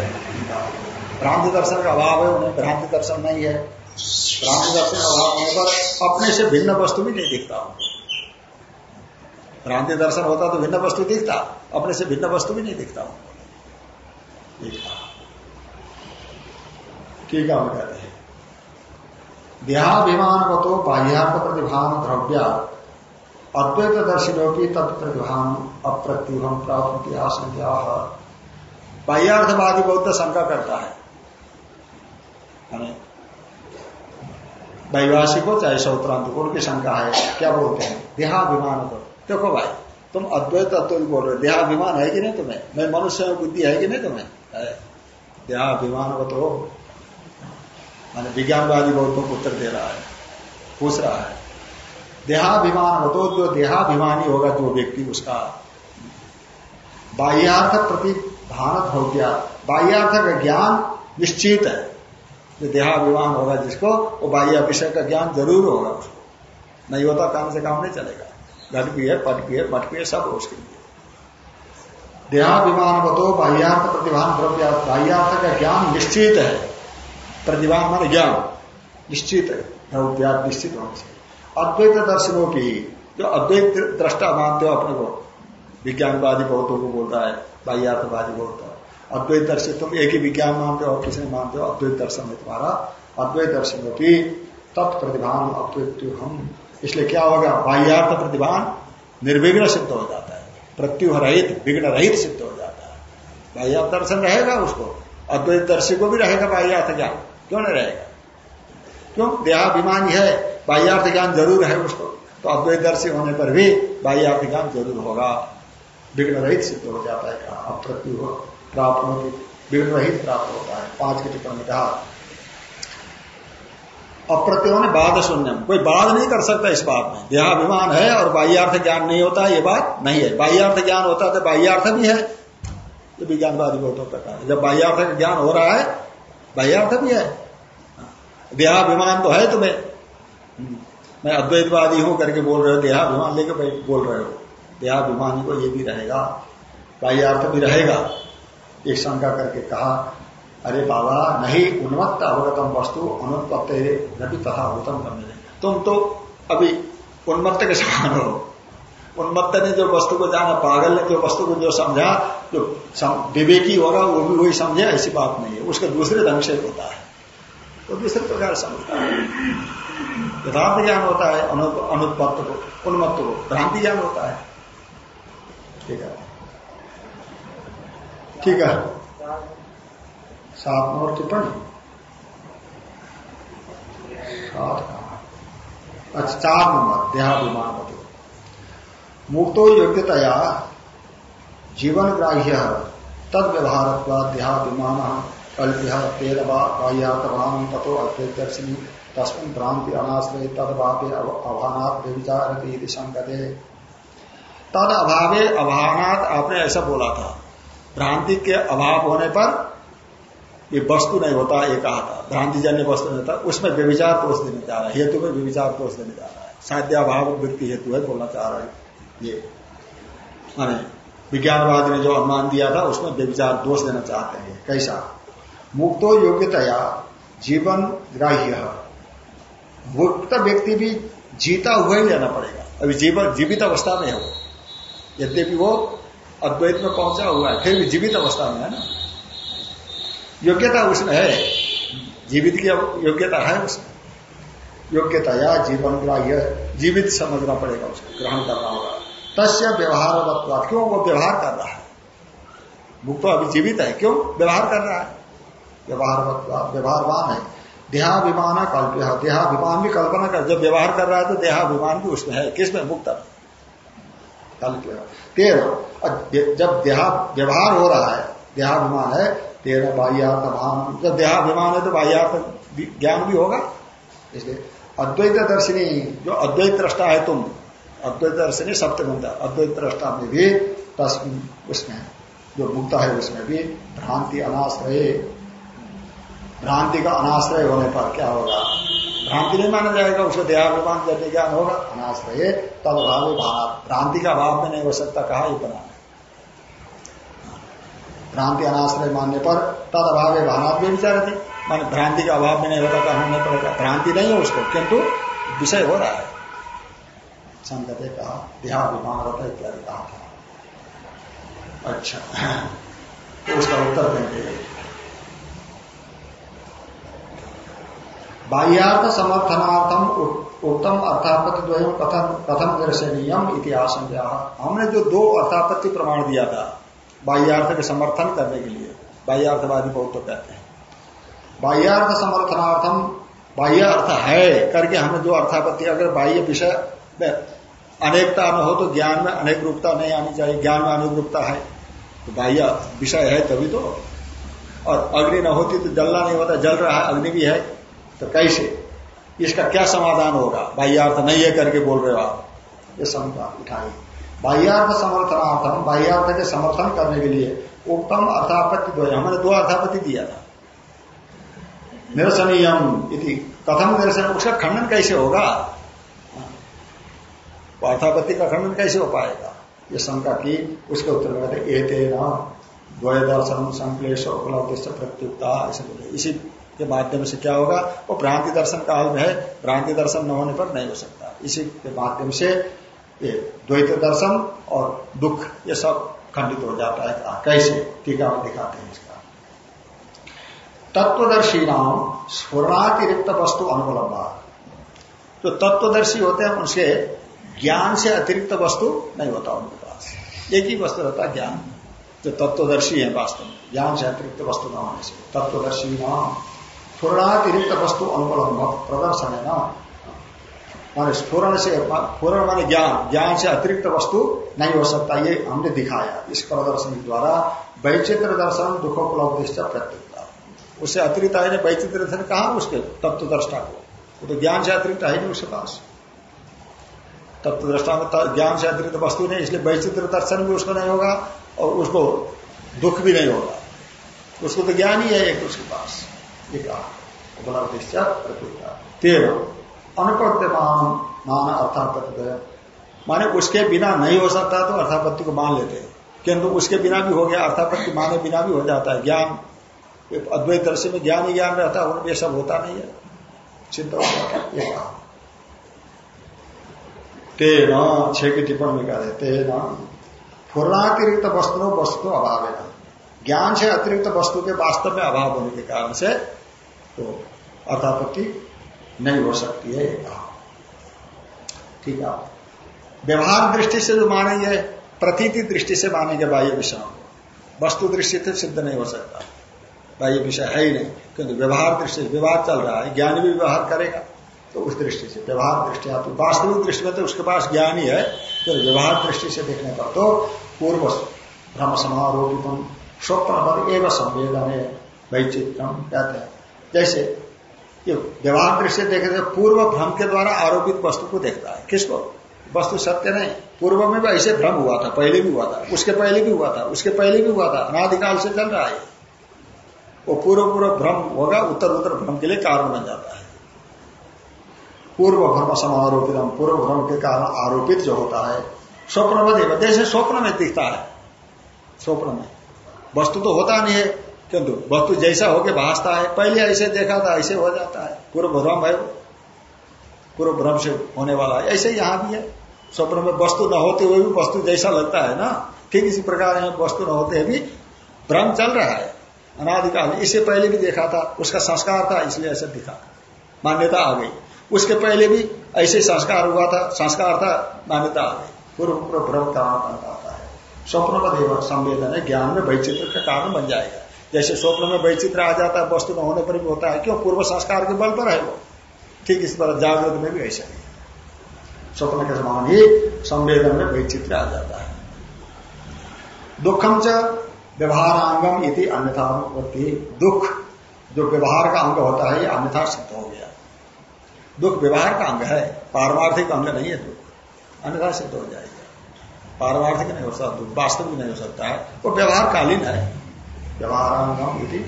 भ्रांति दर्शन का अभाव है उन्हें भ्रांति दर्शन नहीं है। भ्रांति दर्शन का अभाव होने पर अपने से भिन्न वस्तु भी नहीं दिखता। भ्रांति दर्शन होता तो भिन्न वस्तु दिखता, अपने से भिन्न वस्तु भी नहीं दिखता। ठीक है। हैं देहाभिमान तो बाह्यार्थ प्रतिभान द्रव्या। अद्वैत दर्शनों की तत्प्रतिभान अप्रत्युभम प्राप्त आशंका बाह्यार्थवादी बौद्ध शंका करता है। वैवासिक हो चाहे सौत्रांत को उनकी शंका है, क्या बोलते हैं? देहाभिमान को देखो भाई, तुम अद्वैत अद्वैत बोल रहे हो। देहाभिमान है कि नहीं तुम्हें? मैं मनुष्य बुद्धि है कि नहीं तुम्हें? देहाभिमान को तो माने विज्ञानवादी बहुत को उत्तर दे रहा है, पूछ रहा है। देहाभिमान हो तो जो देहाभिमानी होगा, जो व्यक्ति उसका बाह्यार्थ प्रति भारत हो गया, बाह्यार्थ का ज्ञान निश्चित है, जो देहाभिमान होगा जिसको, वो बाह्य विषय का ज्ञान ज़रूर होगा उसको। नहीं होता, काम से काम नहीं चलेगा। घट भी है, पट भी है, पट भी है, सब उसके लिए। देहाभिमान को तो बाह्यार्थ द्रव्य, बाह्यार्थ का ज्ञान निश्चित है। प्रतिभा मान ज्ञान निश्चित है निश्चित होने से अद्वैत दर्शनों की, जो अद्वैत दृष्टा मानते हो अपने को, विज्ञानवादी बहुतों को बोलता है, बाह्यार्थवादी बोलता है। अद्वैत दर्शन, तुम एक ही विज्ञान मानते हो किसी मानते हो, अद्वैत दर्शन है तुम्हारा। अद्वैत दर्शन की तत्प्रतिभान अद्वैत हम इसलिए क्या होगा? बाह्यार्थ प्रतिभान निर्विघ्न सिद्ध हो जाता है। प्रत्युह रहित विघ्न रहित सिद्ध हो जाता है। बाह्यार्थ दर्शन रहेगा उसको। अद्वैत दर्शी को भी रहेगा बाह्यार्थ ज्ञान। क्यों नहीं रहेगा क्यों? देहाभिमानी है बाह्यार्थ ज्ञान ज़रूर है उसको। तो अद्वैत दर्शी होने पर भी बाह्यार्थ ज्ञान ज़रूर होगा। विघ्न रहित सिद्ध हो जाता है, कहा अप्रत्यु प्राप्त होती विघ्न रहित प्राप्त होता है। पाँच के में कहा अप्रत्यो ने बाद शून्यम। कोई बाध नहीं कर सकता इस बात में। देहाभिमान है और बाह्यार्थ ज्ञान नहीं होता, ये बात नहीं है। बाह्यार्थ ज्ञान होता तो बाह्यार्थ भी है। ये विज्ञानवादी बहुतों प्रकार है। जब बाह्यार्थ ज्ञान हो रहा है, बाह्यार्थ भी है। देहाभिमान तो है तुम्हें। मैं अद्वैतवादी हूँ करके बोल रहे हो देहाभिमान लेके बोल रहे हो। देहाभिमानी को ये भी रहेगा, बाह्यार्थ भी रहेगा। एक शंका करके कहा, अरे बाबा, नहीं, उन्मत्त अवगतम वस्तु, अनुत्पत्त नभी तथा होतम करने तुम तो अभी उन्मत्त के समान हो। उन्मत्त ने जो वस्तु को जाना, पागल ने जो वस्तु को जो समझा, जो विवेकी होगा, वो भी वही समझे, ऐसी बात नहीं है। उसका दूसरे ढंग से होता है। तो दूसरे प्रकार समझता है। यथार्थ ज्ञान होता है अनुत्पत्त को, उन्मत्त को, भ्रांति ज्ञान होता है। ठीक है। ठीक है। सात नंबर टिप्पणी। सात अच्छा चार नंबर देहाभिमान मुक्तो योग्यतया जीवन ग्राह्य तद व्यवहार देहाभिमान भ्रांति अनाश्रय तद भावे अभानात व्यविचार संगते तद अभावे आपने ऐसा बोला था। भ्रांति के अभाव होने पर ये वस्तु नहीं होता, ये कहा था। भ्रांति जन्य वस्तु नहीं होता, उसमें व्यविचार दोष देने जा रहा है, हेतु में व्यविचार दोष देने जा रहा है। साध्याभाव व्यक्ति हेतु है बोलना चाह रहा है ये। माने, विज्ञानवाद ने जो अनुमान दिया था, उसमें व्यविचार दोष देना चाहते हैं। कैसा? मुक्तो योग्यतया जीवन ग्राह्य। मुक्त व्यक्ति भी जीता हुआ ही लेना पड़ेगा। अभी जीवन जीवित अवस्था में है वो। यद्यपि वो अद्वैत में पहुँचा हुआ है, फिर भी जीवित अवस्था में है ना? योग्यता उसमें है। जीवित की योग्यता है उसमें। योग्यता या जीवन ग्राह्य। जीवित समझना पड़ेगा उसको, ग्रहण करना होगा। तस्य व्यवहार क्यों? वो व्यवहार कर रहा है। मुक्त अभी जीवित है, क्यों? व्यवहार कर रहा है। व्यवहार व्यवहारवान है। देहाभिमान कल्प देहाभिमान भी कल्पना कर जब व्यवहार कर रहा है तो देहाभिमान भी उसमें है। किसमें? मुक्त तेरह। जब देहा व्यवहार हो रहा है, देहाभिमान है, तेरह बाह्यार्थ भान। जब देहाभिमान है तो बाह्यार्थ ज्ञान भी होगा। इसलिए अद्वैत दर्शनी जो अद्वैत दृष्टा है तुम अद्वैत दर्शनी सप्तमंत अद्वैत दृष्टा में भी उसमें जो मुक्त है उसमें भी भ्रांति, अनाश्रय। भ्रांति का अनाश्रय होने पर क्या होगा? भ्रांति नहीं माना जाएगा, उसको देहाभिमान जब ज्ञान होगा? अनाश्रय। तद अभाव भाव, भ्रांति का अभाव में नहीं हो सकता, कहा बना भ्रांति अनाश्रय मानने पर तद अभाव भावनात् भी विचार थे मान भ्रांति का अभाव में नहीं होता कहने पड़ेगा भ्रांति नहीं है उसको, किंतु विषय हो रहा है। संगते कहा देहाभिमान होता इत्यादि कहा था। अच्छा तो उसका उत्तर देंगे। बाह्यार्थ समर्थनार्थम उत्तम अर्थापत्ति द्वयम कथम दर्शनीयम इतिहास हमने जो दो अर्थापत्ति प्रमाण दिया था, बाह्यार्थ के समर्थन करने के लिए, बाह्यार्थवादी बहुत तो कहते हैं। बाह्यार्थ समर्थनार्थम बाह्य अर्थ है करके हमें जो अर्थापत्ति, अगर बाह्य विषय में अनेकता न हो तो ज्ञान में अनेक रूपता नहीं आनी चाहिए, ज्ञान में अनेक रूपता है। तो बाह्य विषय है तभी तो। और अग्नि न होती तो जलना नहीं होता, जल रहा है, अग्नि भी है। तो कैसे? इसका क्या समाधान होगा? बाह्यार्थ नहीं है करके बोल रहे हो आप। ये शंका उठाई बाह्यार्थ समर्थनार्थम, बाह्यार्थ के समर्थन करने के लिए उत्तम अर्थापत्ति दो। हमने दो अर्थापत्ति दिया था। निरसनीयम इति। कथम निरसन, उसका खंडन कैसे होगा? अर्थापत्ति का खंडन कैसे हो पाएगा? ये शंका की, उसके उत्तर में कहते एते न द्वय दर्शन संकलेश उपलब्ध प्रत्युक्ता इसी के माध्यम से क्या होगा? वो भ्रांति दर्शन काल में है। भ्रांति दर्शन न होने पर नहीं हो सकता। इसी के माध्यम से ये द्वैत दर्शन और दुख, ये सब खंडित हो जाता है। कैसे? टीका दिखाते हैं इसका। तत्वदर्शी नाम स्वर्णातिरिक्त वस्तु अनुपलब्धा। जो तत्वदर्शी होते हैं, उनसे ज्ञान से अतिरिक्त वस्तु नहीं होता उनके पास। एक ही वस्तु रहता ज्ञान। जो तत्वदर्शी है वास्तव में, ज्ञान से अतिरिक्त वस्तु न होने से। तत्वदर्शी नाम। स्फुरणातिरिक्त वस्तु अनुपलब्ध प्रदर्शन है ना माने स्फुरण से स्फुरण माने ज्ञान ज्ञान से अतिरिक्त वस्तु नहीं हो सकता ये हमने दिखाया इस प्रदर्शन के द्वारा वैचित्र दर्शन दुख प्रत्युक्ता उससे अतिरिक्त है वैचित्र दर्शन कहा उसके तत्व दृष्टा को वो तो ज्ञान से अतिरिक्त है नहीं उसके पास तत्व दृष्टा में ज्ञान से अतिरिक्त वस्तु नहीं इसलिए वैचित्र दर्शन भी उसको नहीं होगा और उसको दुख भी नहीं होगा उसको तो ज्ञान ही है एक उसके पास ये कहा उपलब्ध मान अर्थापत्ति माने उसके बिना नहीं हो सकता तो अर्थापत्ति को मान लेते हैं किंतु उसके बिना भी हो गया अर्थापत्ति माने बिना भी हो जाता है ज्ञान अद्वैत दर्शन में ज्ञान ही ज्ञान रहता है सब होता नहीं है चिंता हो जाता ये कहा तेना छह की टिप्पणी में कह रहे तेना फुर्णातिरिक्त वस्तु वस्तु अभाव है ज्ञान से अतिरिक्त वस्तु के वास्तव में अभाव होने के कारण से तो अर्थापत्ति नहीं हो सकती है ठीक है। व्यवहार दृष्टि से जो मानेंगे प्रतीति दृष्टि से मानेंगे बाह्य विषय। वस्तु दृष्टि से सिद्ध नहीं हो सकता। बाह्य विषय है ही नहीं, क्योंकि व्यवहार दृष्टि से व्यवहार चल रहा है, ज्ञान भी व्यवहार करेगा तो उस दृष्टि से। व्यवहार दृष्टि तो वास्तविक दृष्टि में तो उसके पास ज्ञान ही है तो व्यवहार दृष्टि से देखने पर तो पूर्व भ्रम समारोपित स्वप्न पर एवं संवेदन है वैचित्रम कहते हैं जैसे ये व्यवहार दृष्टि देखे तो पूर्व भ्रम के द्वारा आरोपित वस्तु को देखता है। किसको? वस्तु सत्य नहीं। पूर्व में भी ऐसे भ्रम हुआ था, पहले भी हुआ था, उसके पहले भी हुआ था, उसके पहले भी हुआ था अनाधिकाल से चल रहा है। वो पूर्व पूर्व भ्रम होगा, उत्तर उत्तर भ्रम के लिए कारण बन जाता है। पूर्व भ्रम समारोपित पूर्व भ्रम के कारण आरोपित जो होता है, स्वप्न में जैसे स्वप्न में दिखता है, स्वप्न में। वस्तु तो होता नहीं है, किंतु वस्तु जैसा होके भासता है, पहले ऐसे देखा था, ऐसे हो जाता है। पूर्व भ्रम है पूर्व भ्रम से होने वाला है। ऐसे यहाँ भी है। स्वप्न में वस्तु न होते हुए भी वस्तु जैसा लगता है ना? ठीक इसी प्रकार वस्तु न होते भी भ्रम चल रहा है। अनाधिकाल इससे पहले भी देखा था। उसका संस्कार था, इसलिए ऐसे दिखा। मान्यता आ गई। उसके पहले भी ऐसे संस्कार हुआ था। संस्कार था, मान्यता आ गई। पूर्व भ्रम है स्वप्न का देव, संवेदन है, ज्ञान में वैचित्र का कारण बन जाएगा। जैसे स्वप्न में वैचित्र आ जाता है, वस्तु में होने पर भी होता है, क्यों? पूर्व संस्कार के बल पर है वो। ठीक इस तरह जागृत में भी ऐसा ही स्वप्न के समान ही संवेदन में वैचित्र आ जाता है। दुखम च व्यवहारांगम इति अन्यथा दुख, जो व्यवहार का अंग होता है, ये अन्यथा सिद्ध हो गया। दुख व्यवहार का अंग है, पारमार्थिक अंग नहीं है दुख। अन्यथा सिद्ध हो जाएगा। पारमार्थिक नहीं हो सकता, वास्तविक नहीं हो सकता है। वो व्यवहार कालीन है। व्यवहारांगम यदि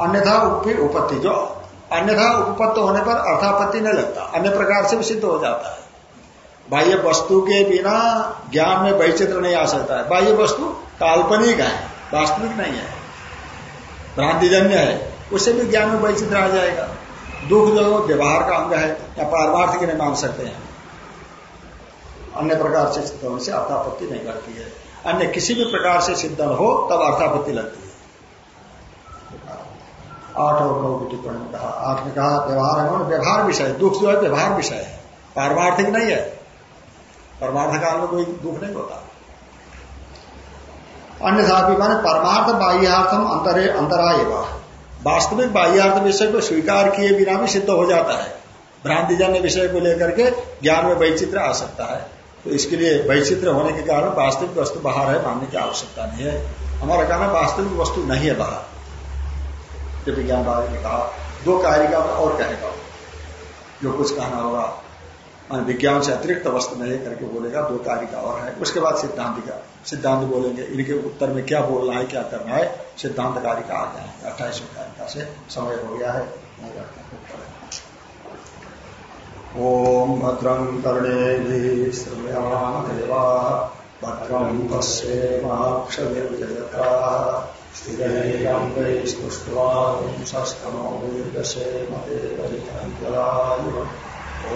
अन्यथा उपत्ति जो अन्यथा उपपत्त होने पर अर्थापत्ति नहीं लगता। अन्य प्रकार से भी सिद्ध हो जाता है। बाह्य वस्तु के बिना ज्ञान में वैचित्र नहीं आ सकता है। बाह्य वस्तु काल्पनिक है, वास्तविक नहीं है। भ्रांतिजन्य है, उससे भी ज्ञान में वैचित्र आ जाएगा। दुख जो व्यवहार का अंग है, या पारमार्थिक नहीं मान सकते हैं। अन्य प्रकार से सिद्ध होने से अर्थापत्ति नहीं करती है। अन्य किसी भी प्रकार से सिद्ध हो, तब अर्थापत्ति लगती है। आठ और नौ की टिप्पणी में कहा आठ ने कहा, व्यवहार व्यवहार विषय दुख जो है, व्यवहार विषय है। पारमार्थिक नहीं है। परमार्थ काल में कोई दुख नहीं होता। अन्य भी माने परमार्थ बाह्यार्थम अंतरे अंतराय वास्तविक बाह्यार्थ विषय को स्वीकार किए बिना भी सिद्ध हो जाता है। भ्रांतिजन्य विषय को लेकर के ज्ञान में वैचित्र आ सकता है। तो इसके लिए वैचित्र होने के कारण वास्तविक वस्तु बाहर है, मानने की आवश्यकता नहीं है। हमारा कहना वास्तविक वस्तु नहीं है बाहर। जब विज्ञान बारे ने कहा, दो कार्य का और कहेगा। जो कुछ कहना होगा, मान विज्ञान से अतिरिक्त वस्तु नहीं करके बोलेगा, दो कार्य का और है। उसके बाद सिद्धांत का, सिद्धांत बोलेंगे, इनके उत्तर में क्या बोलना है, क्या करना है सिद्धांत कार्य का आ जाएँगे अट्ठाईसवें कारिका से समय हो गया है। ओम भद्रं कर्णे श्रृणयामदेवा भद्रं पश्येमाक्षभिर्जयता स्थिरैरङ्गैस्तुष्ट्वांसस्तमो निर्दशेमते परितङ्कलायुः ॐ